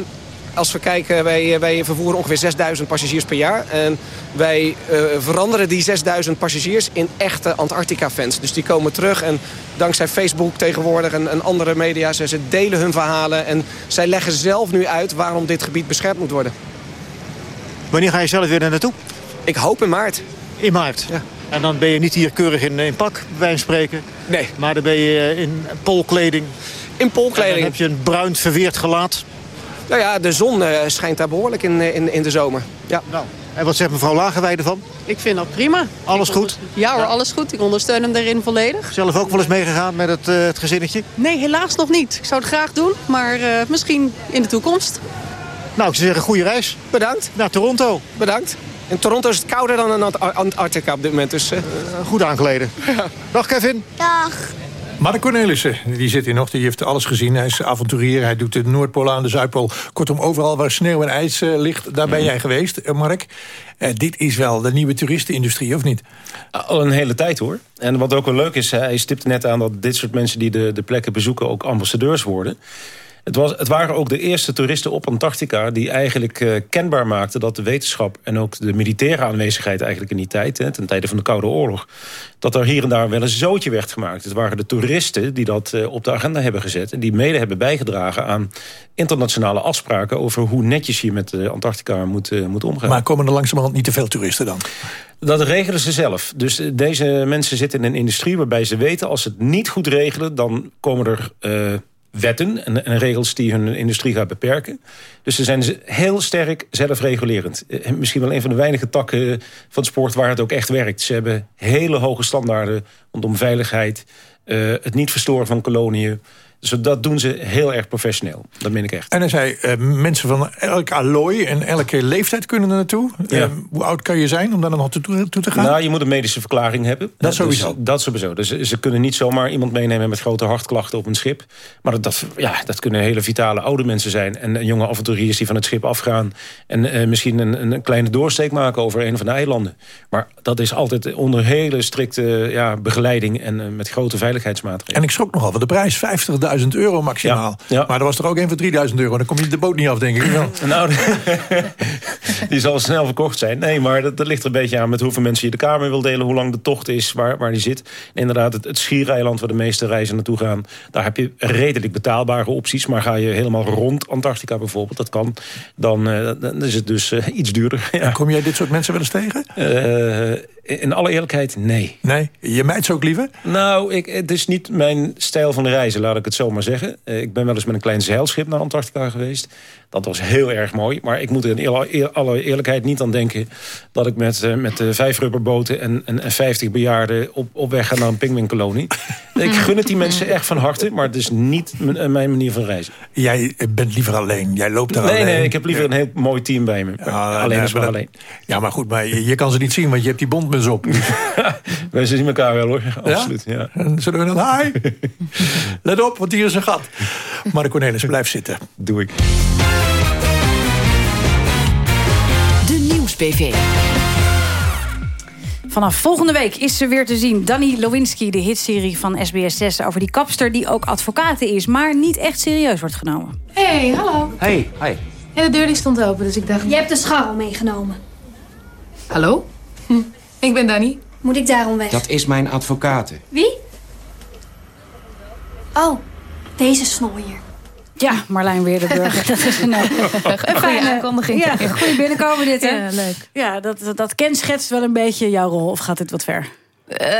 als we kijken, wij, wij vervoeren ongeveer 6000 passagiers per jaar. En wij eh, veranderen die 6000 passagiers in echte Antarctica-fans. Dus die komen terug en dankzij Facebook tegenwoordig en, en andere media... Ze, ze delen hun verhalen en zij leggen zelf nu uit waarom dit gebied beschermd moet worden. Wanneer ga je zelf weer er naartoe? Ik hoop in maart. In maart? Ja. En dan ben je niet hier keurig in, in pak, bij spreken. Nee. Maar dan ben je eh, in polkleding. In polkleding. En dan heb je een bruin verweerd gelaat. Nou ja, de zon eh, schijnt daar behoorlijk in, eh, in, in de zomer. Ja. Nou, en wat zegt mevrouw Lagerweide van? Ik vind dat prima. Alles goed? Ja hoor, alles goed. Ik ondersteun hem daarin volledig. Zelf ook wel eens meegegaan met het, eh, het gezinnetje? Nee, helaas nog niet. Ik zou het graag doen, maar eh, misschien in de toekomst. Nou, ik zou zeggen, goede reis. Bedankt. Naar Toronto. Bedankt. In Toronto is het kouder dan in Ant- Antarctica op dit moment. Dus, eh, Goed aankleden. Dag Kevin. Dag. Mark Cornelissen, die zit hier nog, die heeft alles gezien. Hij is avonturier, hij doet de Noordpool aan de Zuidpool. Kortom, overal waar sneeuw en ijs eh, ligt, daar ben jij geweest, eh, Mark. Eh, dit is wel de nieuwe toeristenindustrie, of niet? Al een hele tijd hoor. En wat ook wel leuk is, hij stipte net aan dat dit soort mensen die de, de plekken bezoeken ook ambassadeurs worden. Het, was, het waren ook de eerste toeristen op Antarctica die eigenlijk eh, kenbaar maakten dat de wetenschap en ook de militaire aanwezigheid eigenlijk in die tijd, hè, ten tijde van de Koude Oorlog, dat er hier en daar wel een zootje werd gemaakt. Het waren de toeristen die dat eh, op de agenda hebben gezet en die mede hebben bijgedragen aan internationale afspraken over hoe netjes je met Antarctica moet, eh, moet omgaan. Maar komen er langzamerhand niet te veel toeristen dan? Dat regelen ze zelf. Dus deze mensen zitten in een industrie waarbij ze weten... als ze het niet goed regelen, dan komen er wetten en, regels die hun industrie gaan beperken. Dus ze zijn heel sterk zelfregulerend. Eh, Misschien wel een van de weinige takken van sport waar het ook echt werkt. Ze hebben hele hoge standaarden rondom veiligheid... eh, het niet verstoren van koloniën. Dus dat doen ze heel erg professioneel. Dat meen ik echt. En hij zei, eh, mensen van elk allooi en elke leeftijd kunnen er naartoe. Ja. Eh, hoe oud kan je zijn om daar dan nog toe, toe te gaan? Nou, je moet een medische verklaring hebben. Dat sowieso. Dus, dat sowieso. Dus ze- kunnen niet zomaar iemand meenemen met grote hartklachten op een schip. Maar dat, dat, ja, dat kunnen hele vitale oude mensen zijn. En, jonge avonturiers die van het schip afgaan. En eh, misschien een, een kleine doorsteek maken over een van de eilanden. Maar dat is altijd onder hele strikte ja, begeleiding en met grote veiligheidsmaatregelen. En ik schrok nogal van de prijs, 50.000 euro maximaal. Maar er was er ook een van 3.000 euro. Dan kom je de boot niet af, denk ik. Wel. *laughs* Nou, *laughs* die zal snel verkocht zijn. Nee, maar dat, dat ligt er een beetje aan met hoeveel mensen je de kamer wil delen... hoe lang de tocht is, waar, waar die zit. En inderdaad, het, het schiereiland waar de meeste reizen naartoe gaan... daar heb je redelijk betaalbare opties. Maar ga je helemaal rond Antarctica bijvoorbeeld, dat kan... dan, eh, dan is het dus eh, iets duurder. *laughs* Ja. Kom jij dit soort mensen wel eens tegen? In alle eerlijkheid, nee. Nee? Je mijt ze ook liever? Nou, ik, het is niet mijn stijl van reizen, laat ik het zo maar zeggen. Eh, Ik ben wel eens met een klein zeilschip naar Antarctica geweest. Dat was heel erg mooi. Maar ik moet er in alle eerlijkheid niet aan denken... dat ik met, eh, met eh, vijf rubberboten en, en, en 50 bejaarden... Op, op weg ga naar een pingwinkolonie. Ik gun het die mensen echt van harte... maar het is niet mijn, eh, mijn manier van reizen. Jij bent liever alleen. Jij loopt daar Nee, alleen. nee, ik heb liever een heel mooi team bij me. Ja, alleen is wel maar dat- alleen. Ja, maar goed, maar je, je kan ze niet zien, want je hebt die bondmuts op. *laughs* Wij zien elkaar wel hoor, Ja? absoluut. Ja? En zullen we dan... Hi! Let op, want hier is een gat. Mark Cornelis, blijf zitten. Doe ik. De Nieuws-PV. Vanaf volgende week is ze weer te zien. Danny Lewinsky, de hitserie van SBS6 over die kapster... die ook advocaat is, maar niet echt serieus wordt genomen. hey, hallo. Hey, hi. Ja, de deur die stond open, dus ik dacht... Je hebt de scharrel meegenomen. Hallo? Hm, *laughs* Ik ben Danny. Moet ik daarom weg? Dat is mijn advocaat. Wie? Oh, deze snol hier. Ja, Marlijn Weerdenburg. *laughs* dat is een, eh, een fijne aankondiging. Ja, goede binnenkomen dit, hè? Ja, leuk. Ja, dat, dat, kenschetst wel een beetje jouw rol. Of gaat dit wat ver? Eh,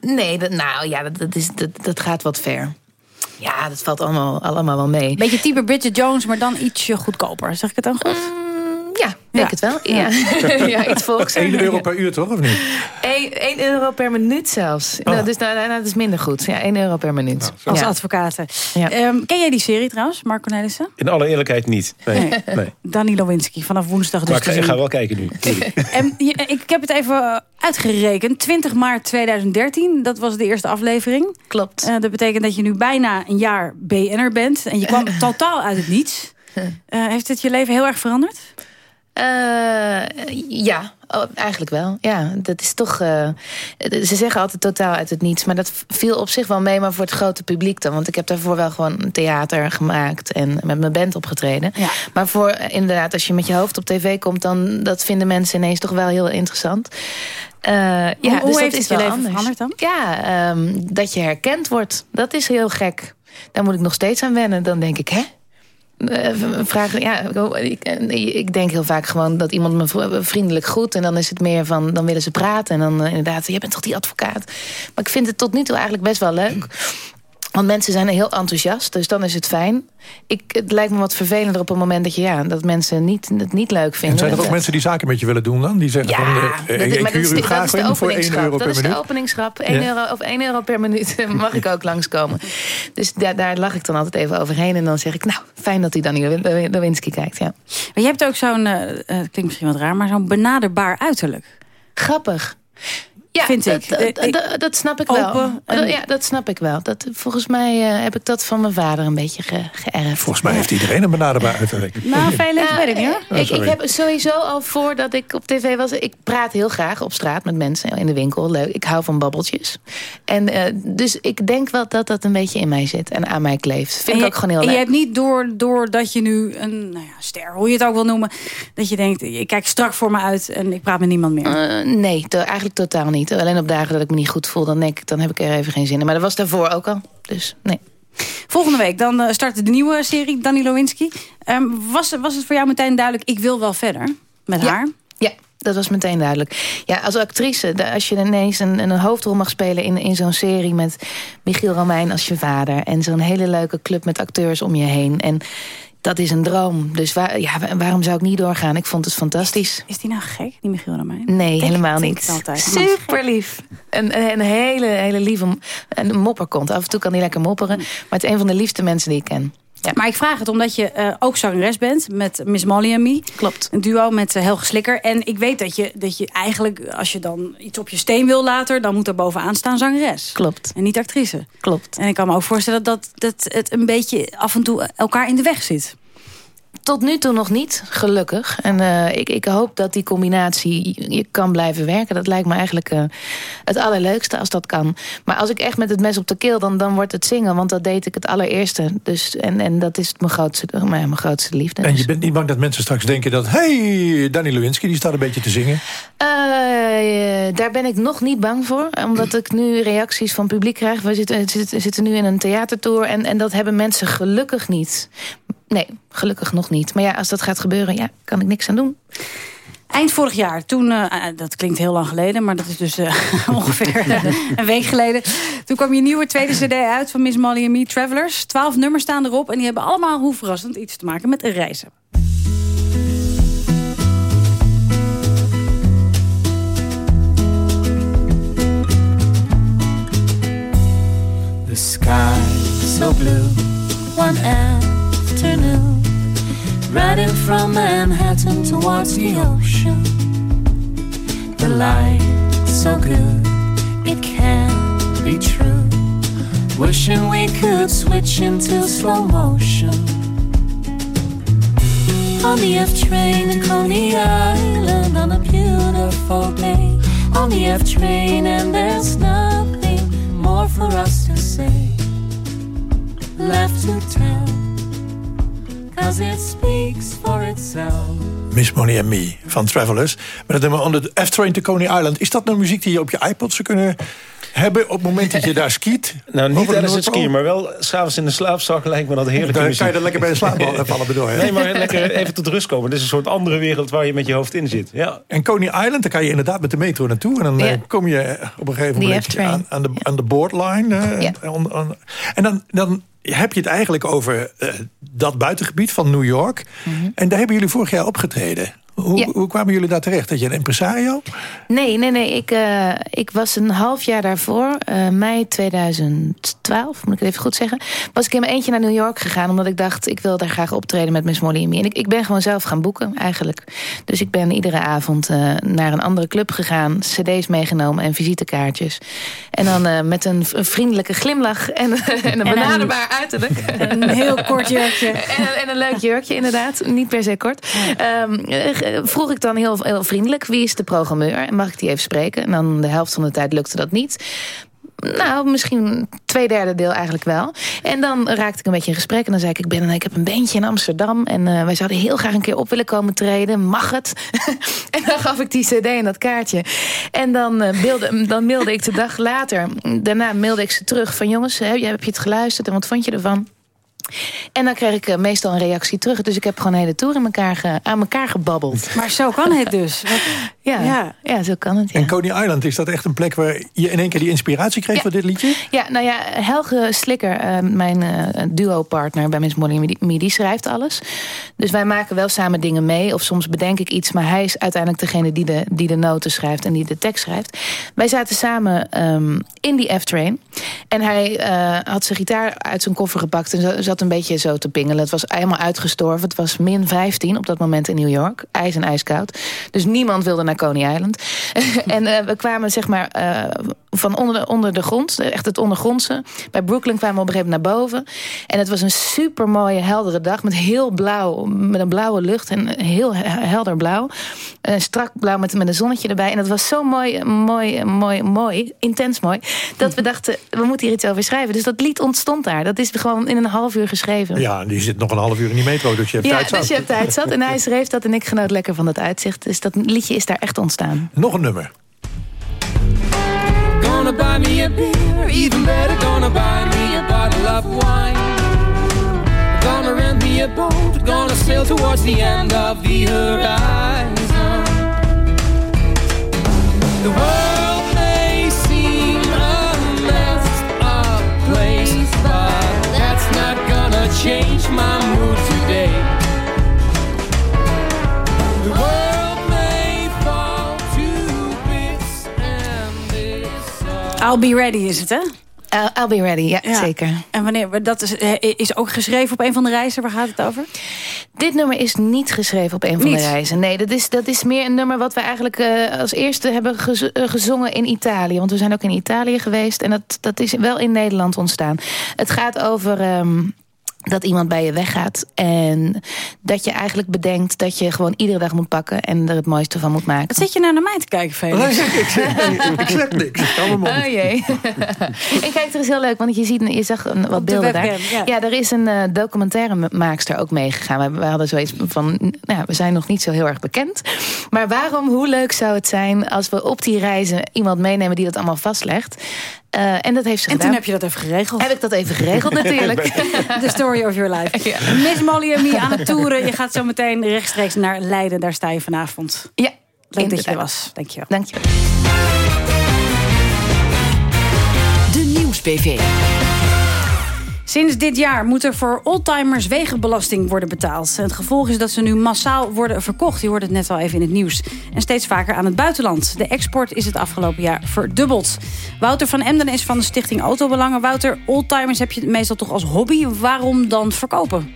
nee, dat, nou ja, dat, is, dat, dat gaat wat ver. Ja, dat valt allemaal, allemaal wel mee. Beetje type Bridget Jones, maar dan ietsje goedkoper. Zeg ik het dan goed? Ja, denk het wel. Ja, ja. iets volks. 1 euro per uur, toch? Of niet? 1 euro per minuut zelfs. Oh. Nou, dus nou, nou, dat is minder goed. Ja, 1 euro per minuut. Als ja. advocaten. Ja. Ehm, ken jij die serie trouwens, Mark Cornelissen? In alle eerlijkheid niet. Nee, Nee. nee. Danny Lewinsky, vanaf woensdag dus Maar ik ga, ik zien. ga wel kijken nu. *laughs* En je- ik heb het even uitgerekend. 20 maart 2013, dat was de eerste aflevering. Klopt. Eh, dat betekent dat je nu bijna een jaar BN'er bent. En je kwam *laughs* totaal uit het niets. *laughs* Eh, heeft het je leven heel erg veranderd? Eh, ja, oh, eigenlijk wel. Ja, dat is toch. eh, ze zeggen altijd totaal uit het niets, maar dat viel op zich wel mee, maar voor het grote publiek dan. Want ik heb daarvoor wel gewoon theater gemaakt en met mijn band opgetreden. Maar voor eh, inderdaad, als je met je hoofd op tv komt, dan dat vinden mensen ineens toch wel heel interessant. Eh, ja, Hoe- hoe dus dat heeft is het je wel leven anders. veranderd dan? Ja, ehm, dat je herkend wordt. Dat is heel gek. Daar moet ik nog steeds aan wennen. Dan denk ik, hè? Eh, vragen, ja, ik, ik denk heel vaak gewoon dat iemand me vri- vriendelijk groet. En dan is het meer van, dan willen ze praten. En dan eh, inderdaad, jij bent toch die advocaat. Maar ik vind het tot nu toe eigenlijk best wel leuk. Want mensen zijn heel enthousiast, dus dan is het fijn. Ik, het lijkt me wat vervelender op het moment dat, je, ja, dat mensen niet, het niet leuk En vinden. zijn er ook Dat- mensen die zaken met je willen doen dan? Die zeggen ja, van, eh, dat, eh, ik maar dat huur is, u de- dat is voor 1 openingsgrap. euro Dat per is de minuut. openingsgrap. 1 Ja. euro, of 1 euro per minuut mag ik ook langskomen. Dus daar, daar lach ik dan altijd even overheen. En dan zeg ik, nou, fijn dat hij dan hier de Lewinsky kijkt. Ja. Maar je hebt ook zo'n, eh, eh, klinkt misschien wat raar, maar zo'n benaderbaar uiterlijk. Grappig. Ja, Vind dat, ik. Dat, Eh, ik- dat, dat snap ik open wel. en- Dat- Ja, dat snap ik wel. Dat, volgens mij eh, heb ik dat van mijn vader een beetje ge, geërfd. Volgens mij heeft iedereen een benaderbaar uiterlijk. *laughs* Nou, Felix, weet ik niet hoor. Oh, ik, ik heb sowieso al voordat ik op tv was... ik praat heel graag op straat met mensen in de winkel. Leuk. Ik hou van babbeltjes. En, eh, dus ik denk wel dat dat een beetje in mij zit en aan mij kleeft. Vind En ik je- ook gewoon heel En leuk. je hebt niet door, doordat je nu een nou ja, ster, hoe je het ook wil noemen... dat je denkt, ik kijk strak voor me uit en ik praat met niemand meer. Eh, nee, to- eigenlijk totaal niet. Alleen op dagen dat ik me niet goed voel, dan, denk ik, dan heb ik er even geen zin in. Maar dat was daarvoor ook al. Dus nee. Volgende week dan eh, start de nieuwe serie, Danny Lewinsky. Ehm, was, was het voor jou meteen duidelijk, ik wil wel verder met Ja. haar? Ja, dat was meteen duidelijk. Ja, als actrice, als je ineens een, een hoofdrol mag spelen in, in zo'n serie met Michiel Romein als je vader. En zo'n hele leuke club met acteurs om je heen. En dat is een droom. Dus waar, ja, wa- waarom zou ik niet doorgaan? Ik vond het fantastisch. Is die nou gek, die Michiel Romein? Nee, Denk- helemaal niet. Super lief. Een, een hele, hele lieve een mopperkont. Af en toe kan hij lekker mopperen. Maar het is een van de liefste mensen die ik ken. Ja. Maar ik vraag het omdat je eh, ook zangeres bent met Miss Molly en Me. Klopt. Een duo met eh, Helge Slikker. En ik weet dat je, dat je eigenlijk, als je dan iets op je steen wil later... dan moet er bovenaan staan zangeres. Klopt. En niet actrice. Klopt. En ik kan me ook voorstellen dat, dat het een beetje af en toe elkaar in de weg zit. Tot nu toe nog niet, gelukkig. En eh, ik, ik hoop dat die combinatie je kan blijven werken. Dat lijkt me eigenlijk eh, het allerleukste als dat kan. Maar als ik echt met het mes op de keel, dan, dan wordt het zingen. Want dat deed ik het allereerste. Dus, en, en dat is mijn grootste, mijn, mijn grootste liefde. En je bent niet bang dat mensen straks denken dat... hey, Danny Lewinsky, die staat een beetje te zingen. Eh, daar ben ik nog niet bang voor. Omdat ik nu reacties van publiek krijg. We zitten, zitten, zitten nu in een theatertour. En, en dat hebben mensen gelukkig niet. Nee, gelukkig nog niet. Maar ja, als dat gaat gebeuren, ja, kan ik niks aan doen. Eind vorig jaar, toen, eh, eh, dat klinkt heel lang geleden... maar dat is dus eh, *laughs* ongeveer *laughs* een week geleden... toen kwam je nieuwe tweede cd uit van Miss Molly and Me, Travelers. Twaalf nummers staan erop en die hebben allemaal, hoe verrassend... iets te maken met reizen. The sky so blue one afternoon, riding from Manhattan towards the ocean. The light so good, it can't be true. Wishing we could switch into slow motion. On the F train to Coney Island on a beautiful day. On the F train, and there's nothing more for us to say. Left to tell, cause it speaks for itself. Miss Money and Me van Travelers. Met het nummer On the F-Train to Coney Island. Is dat nou muziek die je op je iPod zou kunnen hebben... op het moment dat je daar skiet? Nou, niet tijdens het skiën, maar wel s'avonds in de slaapzak lijkt me dat heerlijke Dan muziek. kan je er lekker bij de slaap *laughs* vallen, bedoel je? Nee, maar lekker even tot rust komen. Het is een soort andere wereld waar je met je hoofd in zit. Ja. En Coney Island, daar kan je inderdaad met de metro naartoe. En dan Ja. eh, kom je op een gegeven moment aan, aan, de, aan de boardline. eh, Ja. on- on- en dan, dan heb je het eigenlijk over eh, dat buitengebied van New York. En daar hebben jullie vorig jaar opgetreden. Hoe, Ja. hoe kwamen jullie daar terecht? Dat je een impresario? Nee, nee, nee. Ik, eh, ik was een half jaar daarvoor, eh, mei 2012, moet ik het even goed zeggen... was ik in mijn eentje naar New York gegaan... omdat ik dacht, ik wil daar graag optreden met Miss Molly en Me. En ik, ik ben gewoon zelf gaan boeken, eigenlijk. Dus ik ben iedere avond eh, naar een andere club gegaan... cd's meegenomen en visitekaartjes. En dan eh, met een, vriendelijke glimlach en, *laughs* en een benaderbaar uiterlijk. Een heel kort jurkje. *laughs* En, een- en een leuk jurkje, inderdaad. Niet per se kort. Ehm, eh, vroeg ik dan heel, heel vriendelijk, wie is de programmeur? En mag ik die even spreken? En dan de helft van de tijd lukte dat niet. Nou, misschien twee derde deel eigenlijk wel. En dan raakte ik een beetje in gesprek. En dan zei ik, ik, ben, ik heb een bandje in Amsterdam. En eh, wij zouden heel graag een keer op willen komen treden. Mag het? *laughs* en dan gaf ik die cd en dat kaartje. En dan, eh, beelde, dan mailde ik de dag later. Daarna mailde ik ze terug van... jongens, heb je, heb je het geluisterd en wat vond je ervan? En dan kreeg ik eh, meestal een reactie terug. Dus ik heb gewoon een hele tour in elkaar ge- aan elkaar gebabbeld. Maar zo kan het dus. *laughs* Ja, ja. Ja. zo kan het. Ja. En Coney Island, is dat echt een plek waar je in één keer die inspiratie kreeg voor dit liedje? Ja, nou ja, Helge Slikker, eh, mijn eh, duo-partner bij Miss Molly die schrijft alles. Dus wij maken wel samen dingen mee. Of soms bedenk ik iets, maar hij is uiteindelijk degene die de, die de noten schrijft en die de tekst schrijft. Wij zaten samen ehm, in die F-train. En hij eh, had zijn gitaar uit zijn koffer gepakt en zat een beetje zo te pingelen. Het was helemaal uitgestorven. Het was min 15 op dat moment in New York. IJs en ijskoud. Dus niemand wilde naar Coney Island. *laughs* en eh, we kwamen zeg maar eh, van onder de, onder de grond. Echt het ondergrondse. Bij Brooklyn kwamen we op een gegeven moment naar boven. En het was een super mooie heldere dag. Met heel blauw. Met een blauwe lucht. En heel he- helder blauw. Eh, strak blauw met, met een zonnetje erbij. En dat was zo mooi, mooi, mooi, mooi. Intens mooi. Dat we dachten, we moeten hier iets over schrijven. Dus dat lied ontstond daar. Dat is gewoon in een half uur geschreven. Ja, en die zit nog een half uur in die metro, dus je hebt Ja, tijd zat. dus je hebt tijd zat. En hij schreef dat en ik genoot lekker van dat uitzicht. Dus dat liedje is daar echt ontstaan. Nog een nummer. Gonna buy me a beer, even better, gonna buy me a bottle of wine. Gonna rent me a boat, gonna sail towards the end of the horizon. The world may seem a messed up place, but that's not gonna change my mood I'll be ready is het, hè? Uh, I'll be ready, ja, zeker. En wanneer, dat is, is ook geschreven op een van de reizen. Waar gaat het over? Dit nummer is niet geschreven op een van Niet? de reizen. Nee, dat is, dat is meer een nummer wat we eigenlijk eh, als eerste hebben gez- eh, gezongen in Italië. Want we zijn ook in Italië geweest. En dat, dat is wel in Nederland ontstaan. Het gaat over... ehm, dat iemand bij je weggaat. En dat je eigenlijk bedenkt dat je gewoon iedere dag moet pakken. En er het mooiste van moet maken. Wat zit je nou naar mij te kijken, Felix? Nee, ik zeg, ik zeg niks. Ik. Oh jee. *laughs* en kijk, er is heel leuk, want je, ziet, je zag een, wat beelden daar. ja. er is een eh, documentairemaakster ook meegegaan. We, we hadden zoiets van, nou, ja, we zijn nog niet zo heel erg bekend. Maar waarom, hoe leuk zou het zijn als we op die reizen iemand meenemen die dat allemaal vastlegt? Eh, en dat heeft ze En gedaan. toen heb je dat even geregeld. Heb ik dat even geregeld natuurlijk. *laughs* *laughs* The story of your life. Miss Molly en Me aan het toeren. Je gaat zo meteen rechtstreeks naar Leiden. Daar sta je vanavond. Ja. Leuk dat je er was. Dank je wel. Dank je wel. De. Sinds dit jaar moet er voor oldtimers wegenbelasting worden betaald. Het gevolg is dat ze nu massaal worden verkocht. Je hoorde het net al even in het nieuws. En steeds vaker aan het buitenland. De export is het afgelopen jaar verdubbeld. Wouter van Emden is van de stichting Autobelangen. Wouter, oldtimers heb je meestal toch als hobby. Waarom dan verkopen?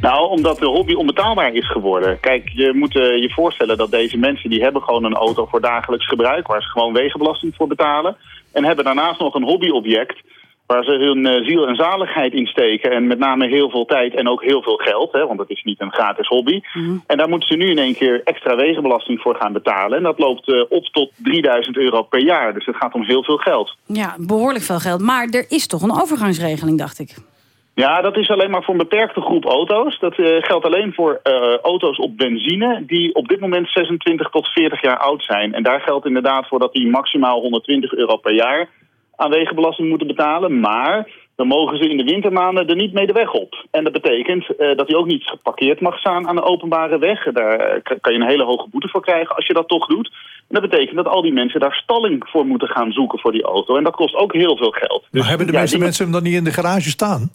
Nou, omdat de hobby onbetaalbaar is geworden. Kijk, je moet eh, je voorstellen dat deze mensen... die hebben gewoon een auto voor dagelijks gebruik... waar ze gewoon wegenbelasting voor betalen. En hebben daarnaast nog een hobbyobject... waar ze hun eh, ziel en zaligheid in steken. En met name heel veel tijd en ook heel veel geld. Hè, want het is niet een gratis hobby. En daar moeten ze nu in één keer extra wegenbelasting voor gaan betalen. En dat loopt eh, op tot 3000 euro per jaar. Dus het gaat om heel veel geld. Ja, behoorlijk veel geld. Maar er is toch een overgangsregeling, dacht ik. Ja, dat is alleen maar voor een beperkte groep auto's. Dat eh, geldt alleen voor auto's op benzine die op dit moment 26 tot 40 jaar oud zijn. En daar geldt inderdaad voor dat die maximaal 120 euro per jaar aan wegenbelasting moeten betalen. Maar dan mogen ze in de wintermaanden er niet mee de weg op. En dat betekent eh, dat hij ook niet geparkeerd mag staan aan de openbare weg. Daar eh, kan je een hele hoge boete voor krijgen als je dat toch doet. En dat betekent dat al die mensen daar stalling voor moeten gaan zoeken voor die auto. En dat kost ook heel veel geld. Maar hebben de ja, meeste die- mensen hem dan niet in de garage staan?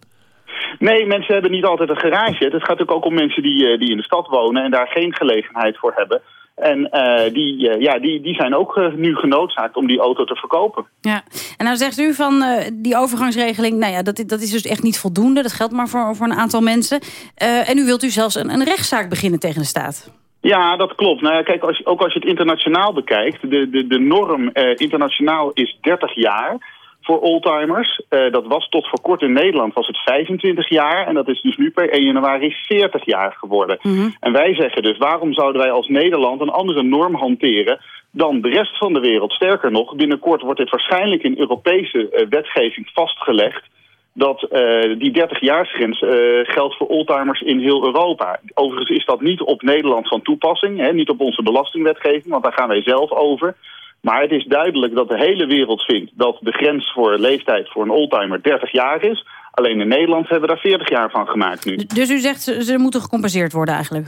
Nee, mensen hebben niet altijd een garage. Het gaat natuurlijk ook om mensen die, eh, die in de stad wonen en daar geen gelegenheid voor hebben. En eh, die, eh, ja, die, die zijn ook eh, nu genoodzaakt om die auto te verkopen. Ja, en nou zegt u van die overgangsregeling... nou ja, dat, dat is dus echt niet voldoende. Dat geldt maar voor, voor een aantal mensen. En nu wilt u zelfs een, een rechtszaak beginnen tegen de staat. Ja, dat klopt. Nou ja, kijk, als, ook als je het internationaal bekijkt, de, de, de norm internationaal is 30 jaar voor oldtimers. Eh, dat was tot voor kort in Nederland was het 25 jaar en dat is dus nu per 1 januari 40 jaar geworden. En wij zeggen dus, waarom zouden wij als Nederland een andere norm hanteren dan de rest van de wereld? Sterker nog, binnenkort wordt dit waarschijnlijk in Europese eh, wetgeving vastgelegd dat eh, die 30-jaarsgrens eh geldt voor oldtimers in heel Europa. Overigens is dat niet op Nederland van toepassing, hè, niet op onze belastingwetgeving, want daar gaan wij zelf over. Maar het is duidelijk dat de hele wereld vindt dat de grens voor leeftijd voor een oldtimer 30 jaar is. Alleen in Nederland hebben we daar 40 jaar van gemaakt nu. Dus u zegt ze, ze moeten gecompenseerd worden eigenlijk.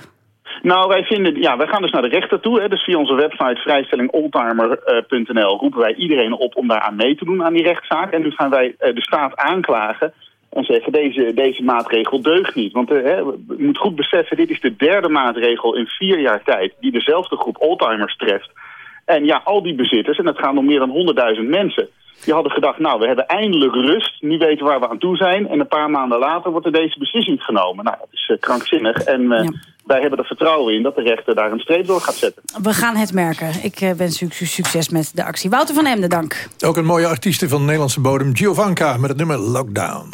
Nou, wij vinden, ja, wij gaan dus naar de rechter toe. Hè. Dus via onze website vrijstellingoldtimer.nl roepen wij iedereen op om daar aan mee te doen aan die rechtszaak. En nu gaan wij eh, de staat aanklagen en zeggen deze, deze maatregel deugt niet. Want eh, hè, je moet goed beseffen, dit is de derde maatregel in vier jaar tijd die dezelfde groep oldtimers treft. En ja, al die bezitters, en het gaat om meer dan 100.000 mensen... die hadden gedacht, nou, we hebben eindelijk rust. Nu weten we waar we aan toe zijn. En een paar maanden later wordt er deze beslissing genomen. Nou, dat is eh, krankzinnig. En eh, wij hebben er vertrouwen in dat de rechter daar een streep door gaat zetten. We gaan het merken. Ik eh, wens u su- succes met de actie. Wouter van Emden, dank. Ook een mooie artieste van Nederlandse bodem, Giovanka, met het nummer Lockdown.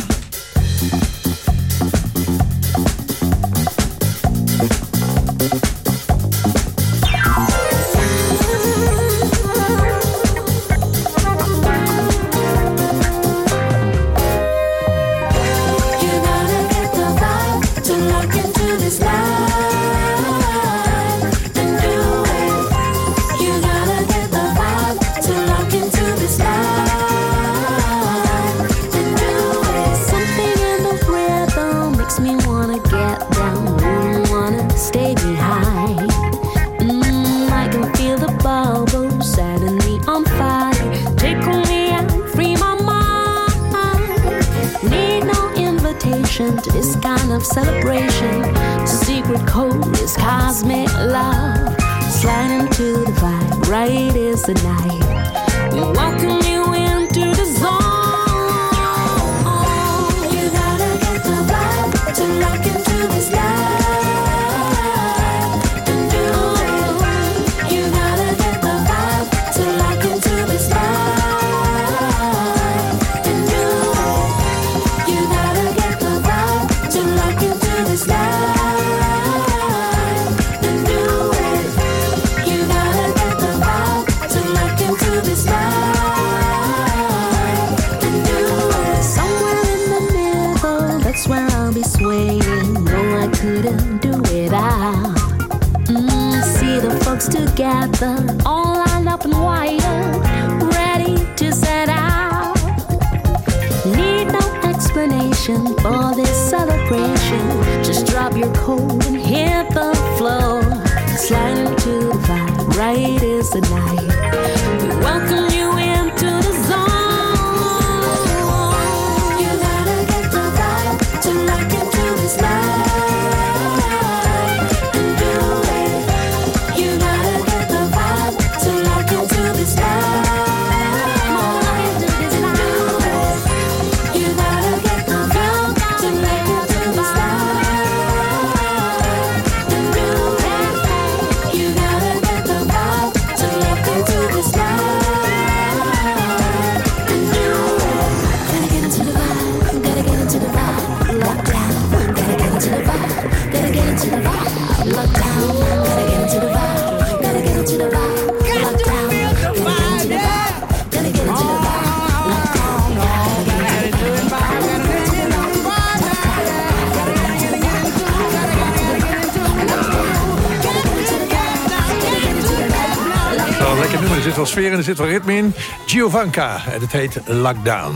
Sfeer en er zit wel ritme in. Giovanka. En het heet Lockdown.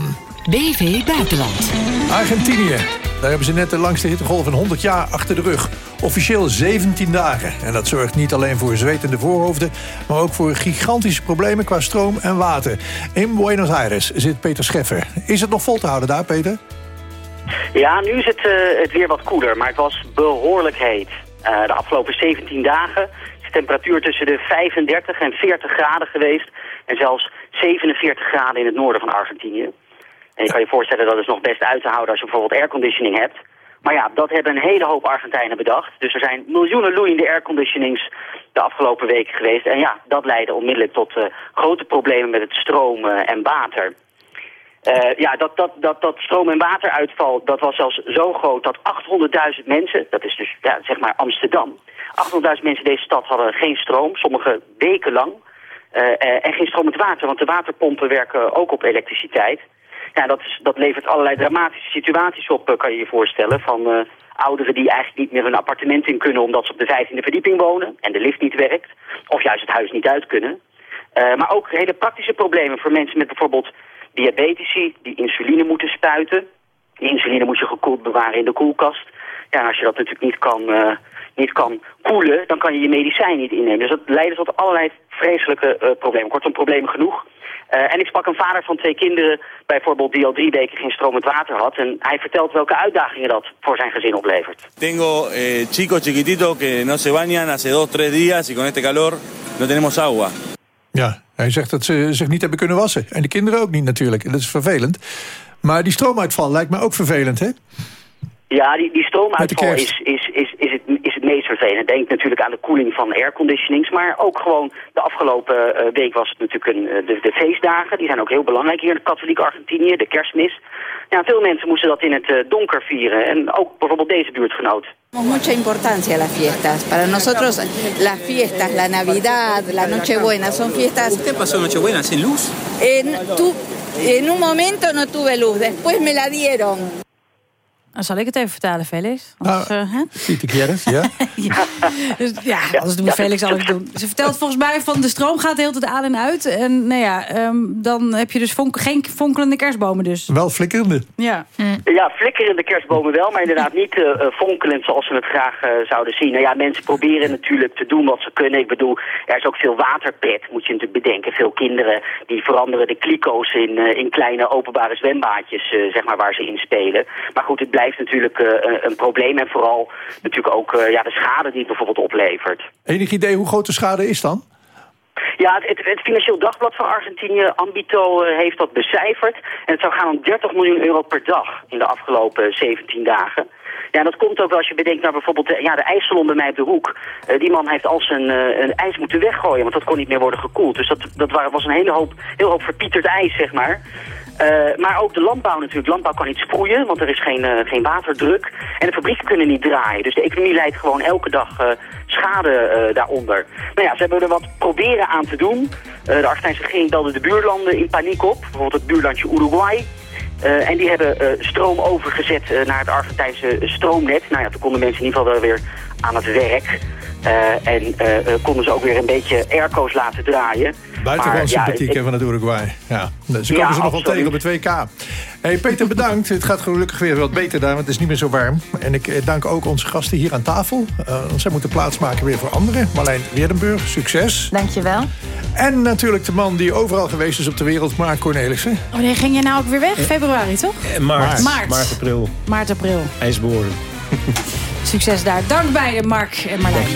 BV Buitenland. Argentinië. Daar hebben ze net de langste hittegolf van 100 jaar achter de rug. Officieel 17 dagen. En dat zorgt niet alleen voor zwetende voorhoofden... maar ook voor gigantische problemen qua stroom en water. In Buenos Aires zit Peter Scheffer. Is het nog vol te houden daar, Peter? Ja, nu is het, eh, het weer wat koeler, maar het was behoorlijk heet. Eh, de afgelopen 17 dagen temperatuur tussen de 35 en 40 graden geweest. En zelfs 47 graden in het noorden van Argentinië. En je kan je voorstellen dat is nog best uit te houden als je bijvoorbeeld airconditioning hebt. Maar ja, dat hebben een hele hoop Argentijnen bedacht. Dus er zijn miljoenen loeiende airconditionings de afgelopen weken geweest. En ja, dat leidde onmiddellijk tot eh, grote problemen met het stromen en water. Eh, ja, dat, dat, dat, dat stroom- en wateruitval dat was zelfs zo groot dat 800.000 mensen, dat is dus ja, zeg maar Amsterdam, 800.000 mensen in deze stad hadden geen stroom, sommige weken lang. Eh, eh, en geen stromend water, want de waterpompen werken ook op elektriciteit. Ja, dat, is, dat levert allerlei dramatische situaties op, eh, kan je je voorstellen. Van ouderen die eigenlijk niet meer hun appartement in kunnen omdat ze op de vijftiende verdieping wonen en de lift niet werkt. Of juist het huis niet uit kunnen. Maar ook hele praktische problemen voor mensen met bijvoorbeeld diabetici die insuline moeten spuiten. Die insuline moet je gekoeld bewaren in de koelkast. Ja, als je dat natuurlijk niet kan, niet kan koelen, dan kan je je medicijn niet innemen. Dus dat leidt tot allerlei vreselijke eh, problemen. Kortom, problemen genoeg. Eh, en ik sprak een vader van twee kinderen, bijvoorbeeld, die al drie weken geen stromend water had. En hij vertelt welke uitdagingen dat voor zijn gezin oplevert. Tengo eh, chicos chiquititos que no se bañan hace dos, tres días y con este calor no tenemos agua. Ja, hij zegt dat ze zich niet hebben kunnen wassen. En de kinderen ook niet natuurlijk. En dat is vervelend. Maar die stroomuitval lijkt me ook vervelend, hè? Ja, die, die stroomuitval is, is, is, is, het, is het meest vervelend. Denk natuurlijk aan de koeling van airconditionings. Maar ook gewoon de afgelopen eh, week was het natuurlijk een, eh, de, de feestdagen. Die zijn ook heel belangrijk hier in het katholiek Argentinië, de kerstmis. Ja, veel mensen moesten dat in het eh, donker vieren. En ook bijvoorbeeld deze buurtgenoot. mucha importancia las fiestas. Para nosotros las fiestas, la Navidad, la Nochebuena, son fiestas... ¿Qué pasó Nochebuena sin luz? En, tu- en un momento no tuve luz, después me la dieron. Dan zal ik het even vertalen, Felix. Nou, Anders, eh, hè? Ziet ik Gerrit, *laughs* ja? Dus, ja, anders doen we Felix alles doen. Ze vertelt volgens mij van de stroom gaat de hele tijd aan en uit. En nou ja, ehm, dan heb je dus vonk- geen fonkelende kerstbomen dus. Wel flikkerende. Ja. Ja, flikkerende kerstbomen wel, maar inderdaad niet eh, eh, fonkelend zoals we het graag eh, zouden zien. Nou ja, mensen proberen natuurlijk te doen wat ze kunnen. Ik bedoel, er is ook veel waterpret, moet je natuurlijk bedenken. Veel kinderen die veranderen de kliko's in, eh, in kleine openbare zwembaadjes, eh, zeg maar, waar ze in spelen. Maar goed, het blijft natuurlijk eh, een, een probleem en vooral natuurlijk ook eh, ja, de schade die het bijvoorbeeld oplevert. Enig idee hoe groot de schade is dan? Ja, het, het, het Financieel Dagblad van Argentinië, Ambito, eh, heeft dat becijferd. En het zou gaan om 30 miljoen euro per dag in de afgelopen 17 dagen. Ja, dat komt ook wel als je bedenkt naar bijvoorbeeld de, ja, de ijssalon bij mij op de hoek. Eh, die man heeft al zijn eh, een ijs moeten weggooien, want dat kon niet meer worden gekoeld. Dus dat, dat wa- was een hele hoop, heel hoop verpieterd ijs, zeg maar. Eh, maar ook de landbouw natuurlijk. Landbouw kan niet sproeien, want er is geen, eh, geen waterdruk. En de fabrieken kunnen niet draaien. Dus de economie leidt gewoon elke dag eh, schade daaronder. Nou ja, ze hebben er wat proberen aan te doen. De Argentijnse regering belde de buurlanden in paniek op. Bijvoorbeeld het buurlandje Uruguay. En die hebben stroom overgezet naar het Argentijnse stroomnet. Nou ja, toen konden mensen in ieder geval wel weer aan het werk. Eh, en eh, eh, konden ze ook weer een beetje airco's laten draaien. Buitengewoon Maar, ja, sympathiek hè, van het Uruguay. Ja. Ze komen Ja, ze nog wel tegen op het 2K. Hey, Peter, bedankt. Het gaat gelukkig weer wat beter daar, want het is niet meer zo warm. En ik dank ook onze gasten hier aan tafel. Uh, zij moeten plaatsmaken weer voor anderen. Marlijn Weerdenburg, succes. Dankjewel. En natuurlijk de man die overal geweest is op de wereld, Mark Cornelissen. Oh nee, ging je nou ook weer weg? Februari, toch? Maart, Maart. maart, april. Maart, april. IJsboren. *laughs* Succes daar. Dank beiden, Mark en Marlijn.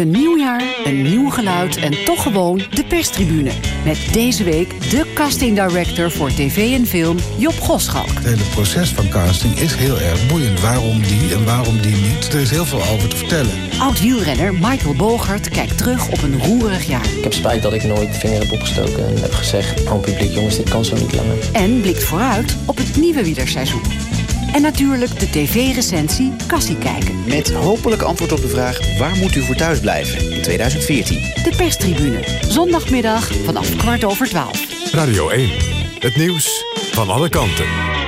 Een nieuw jaar, een nieuw geluid en toch gewoon de perstribune. Met deze week de casting director voor tv en film, Job Goschalk. Het hele proces van casting is heel erg boeiend. Waarom die en waarom die niet? Er is heel veel over te vertellen. Oud-wielrenner Michael Bogert kijkt terug op een roerig jaar. Ik heb spijt dat ik nooit vinger heb opgestoken en heb gezegd... aan het publiek, jongens, dit kan zo niet langer. En blikt vooruit op het nieuwe wielerseizoen. En natuurlijk de tv-recensie Kassie kijken. Met hopelijk antwoord op de vraag waar moet u voor thuis blijven in 2014. De perstribune. Zondagmiddag vanaf kwart over twaalf. Radio 1. Het nieuws van alle kanten.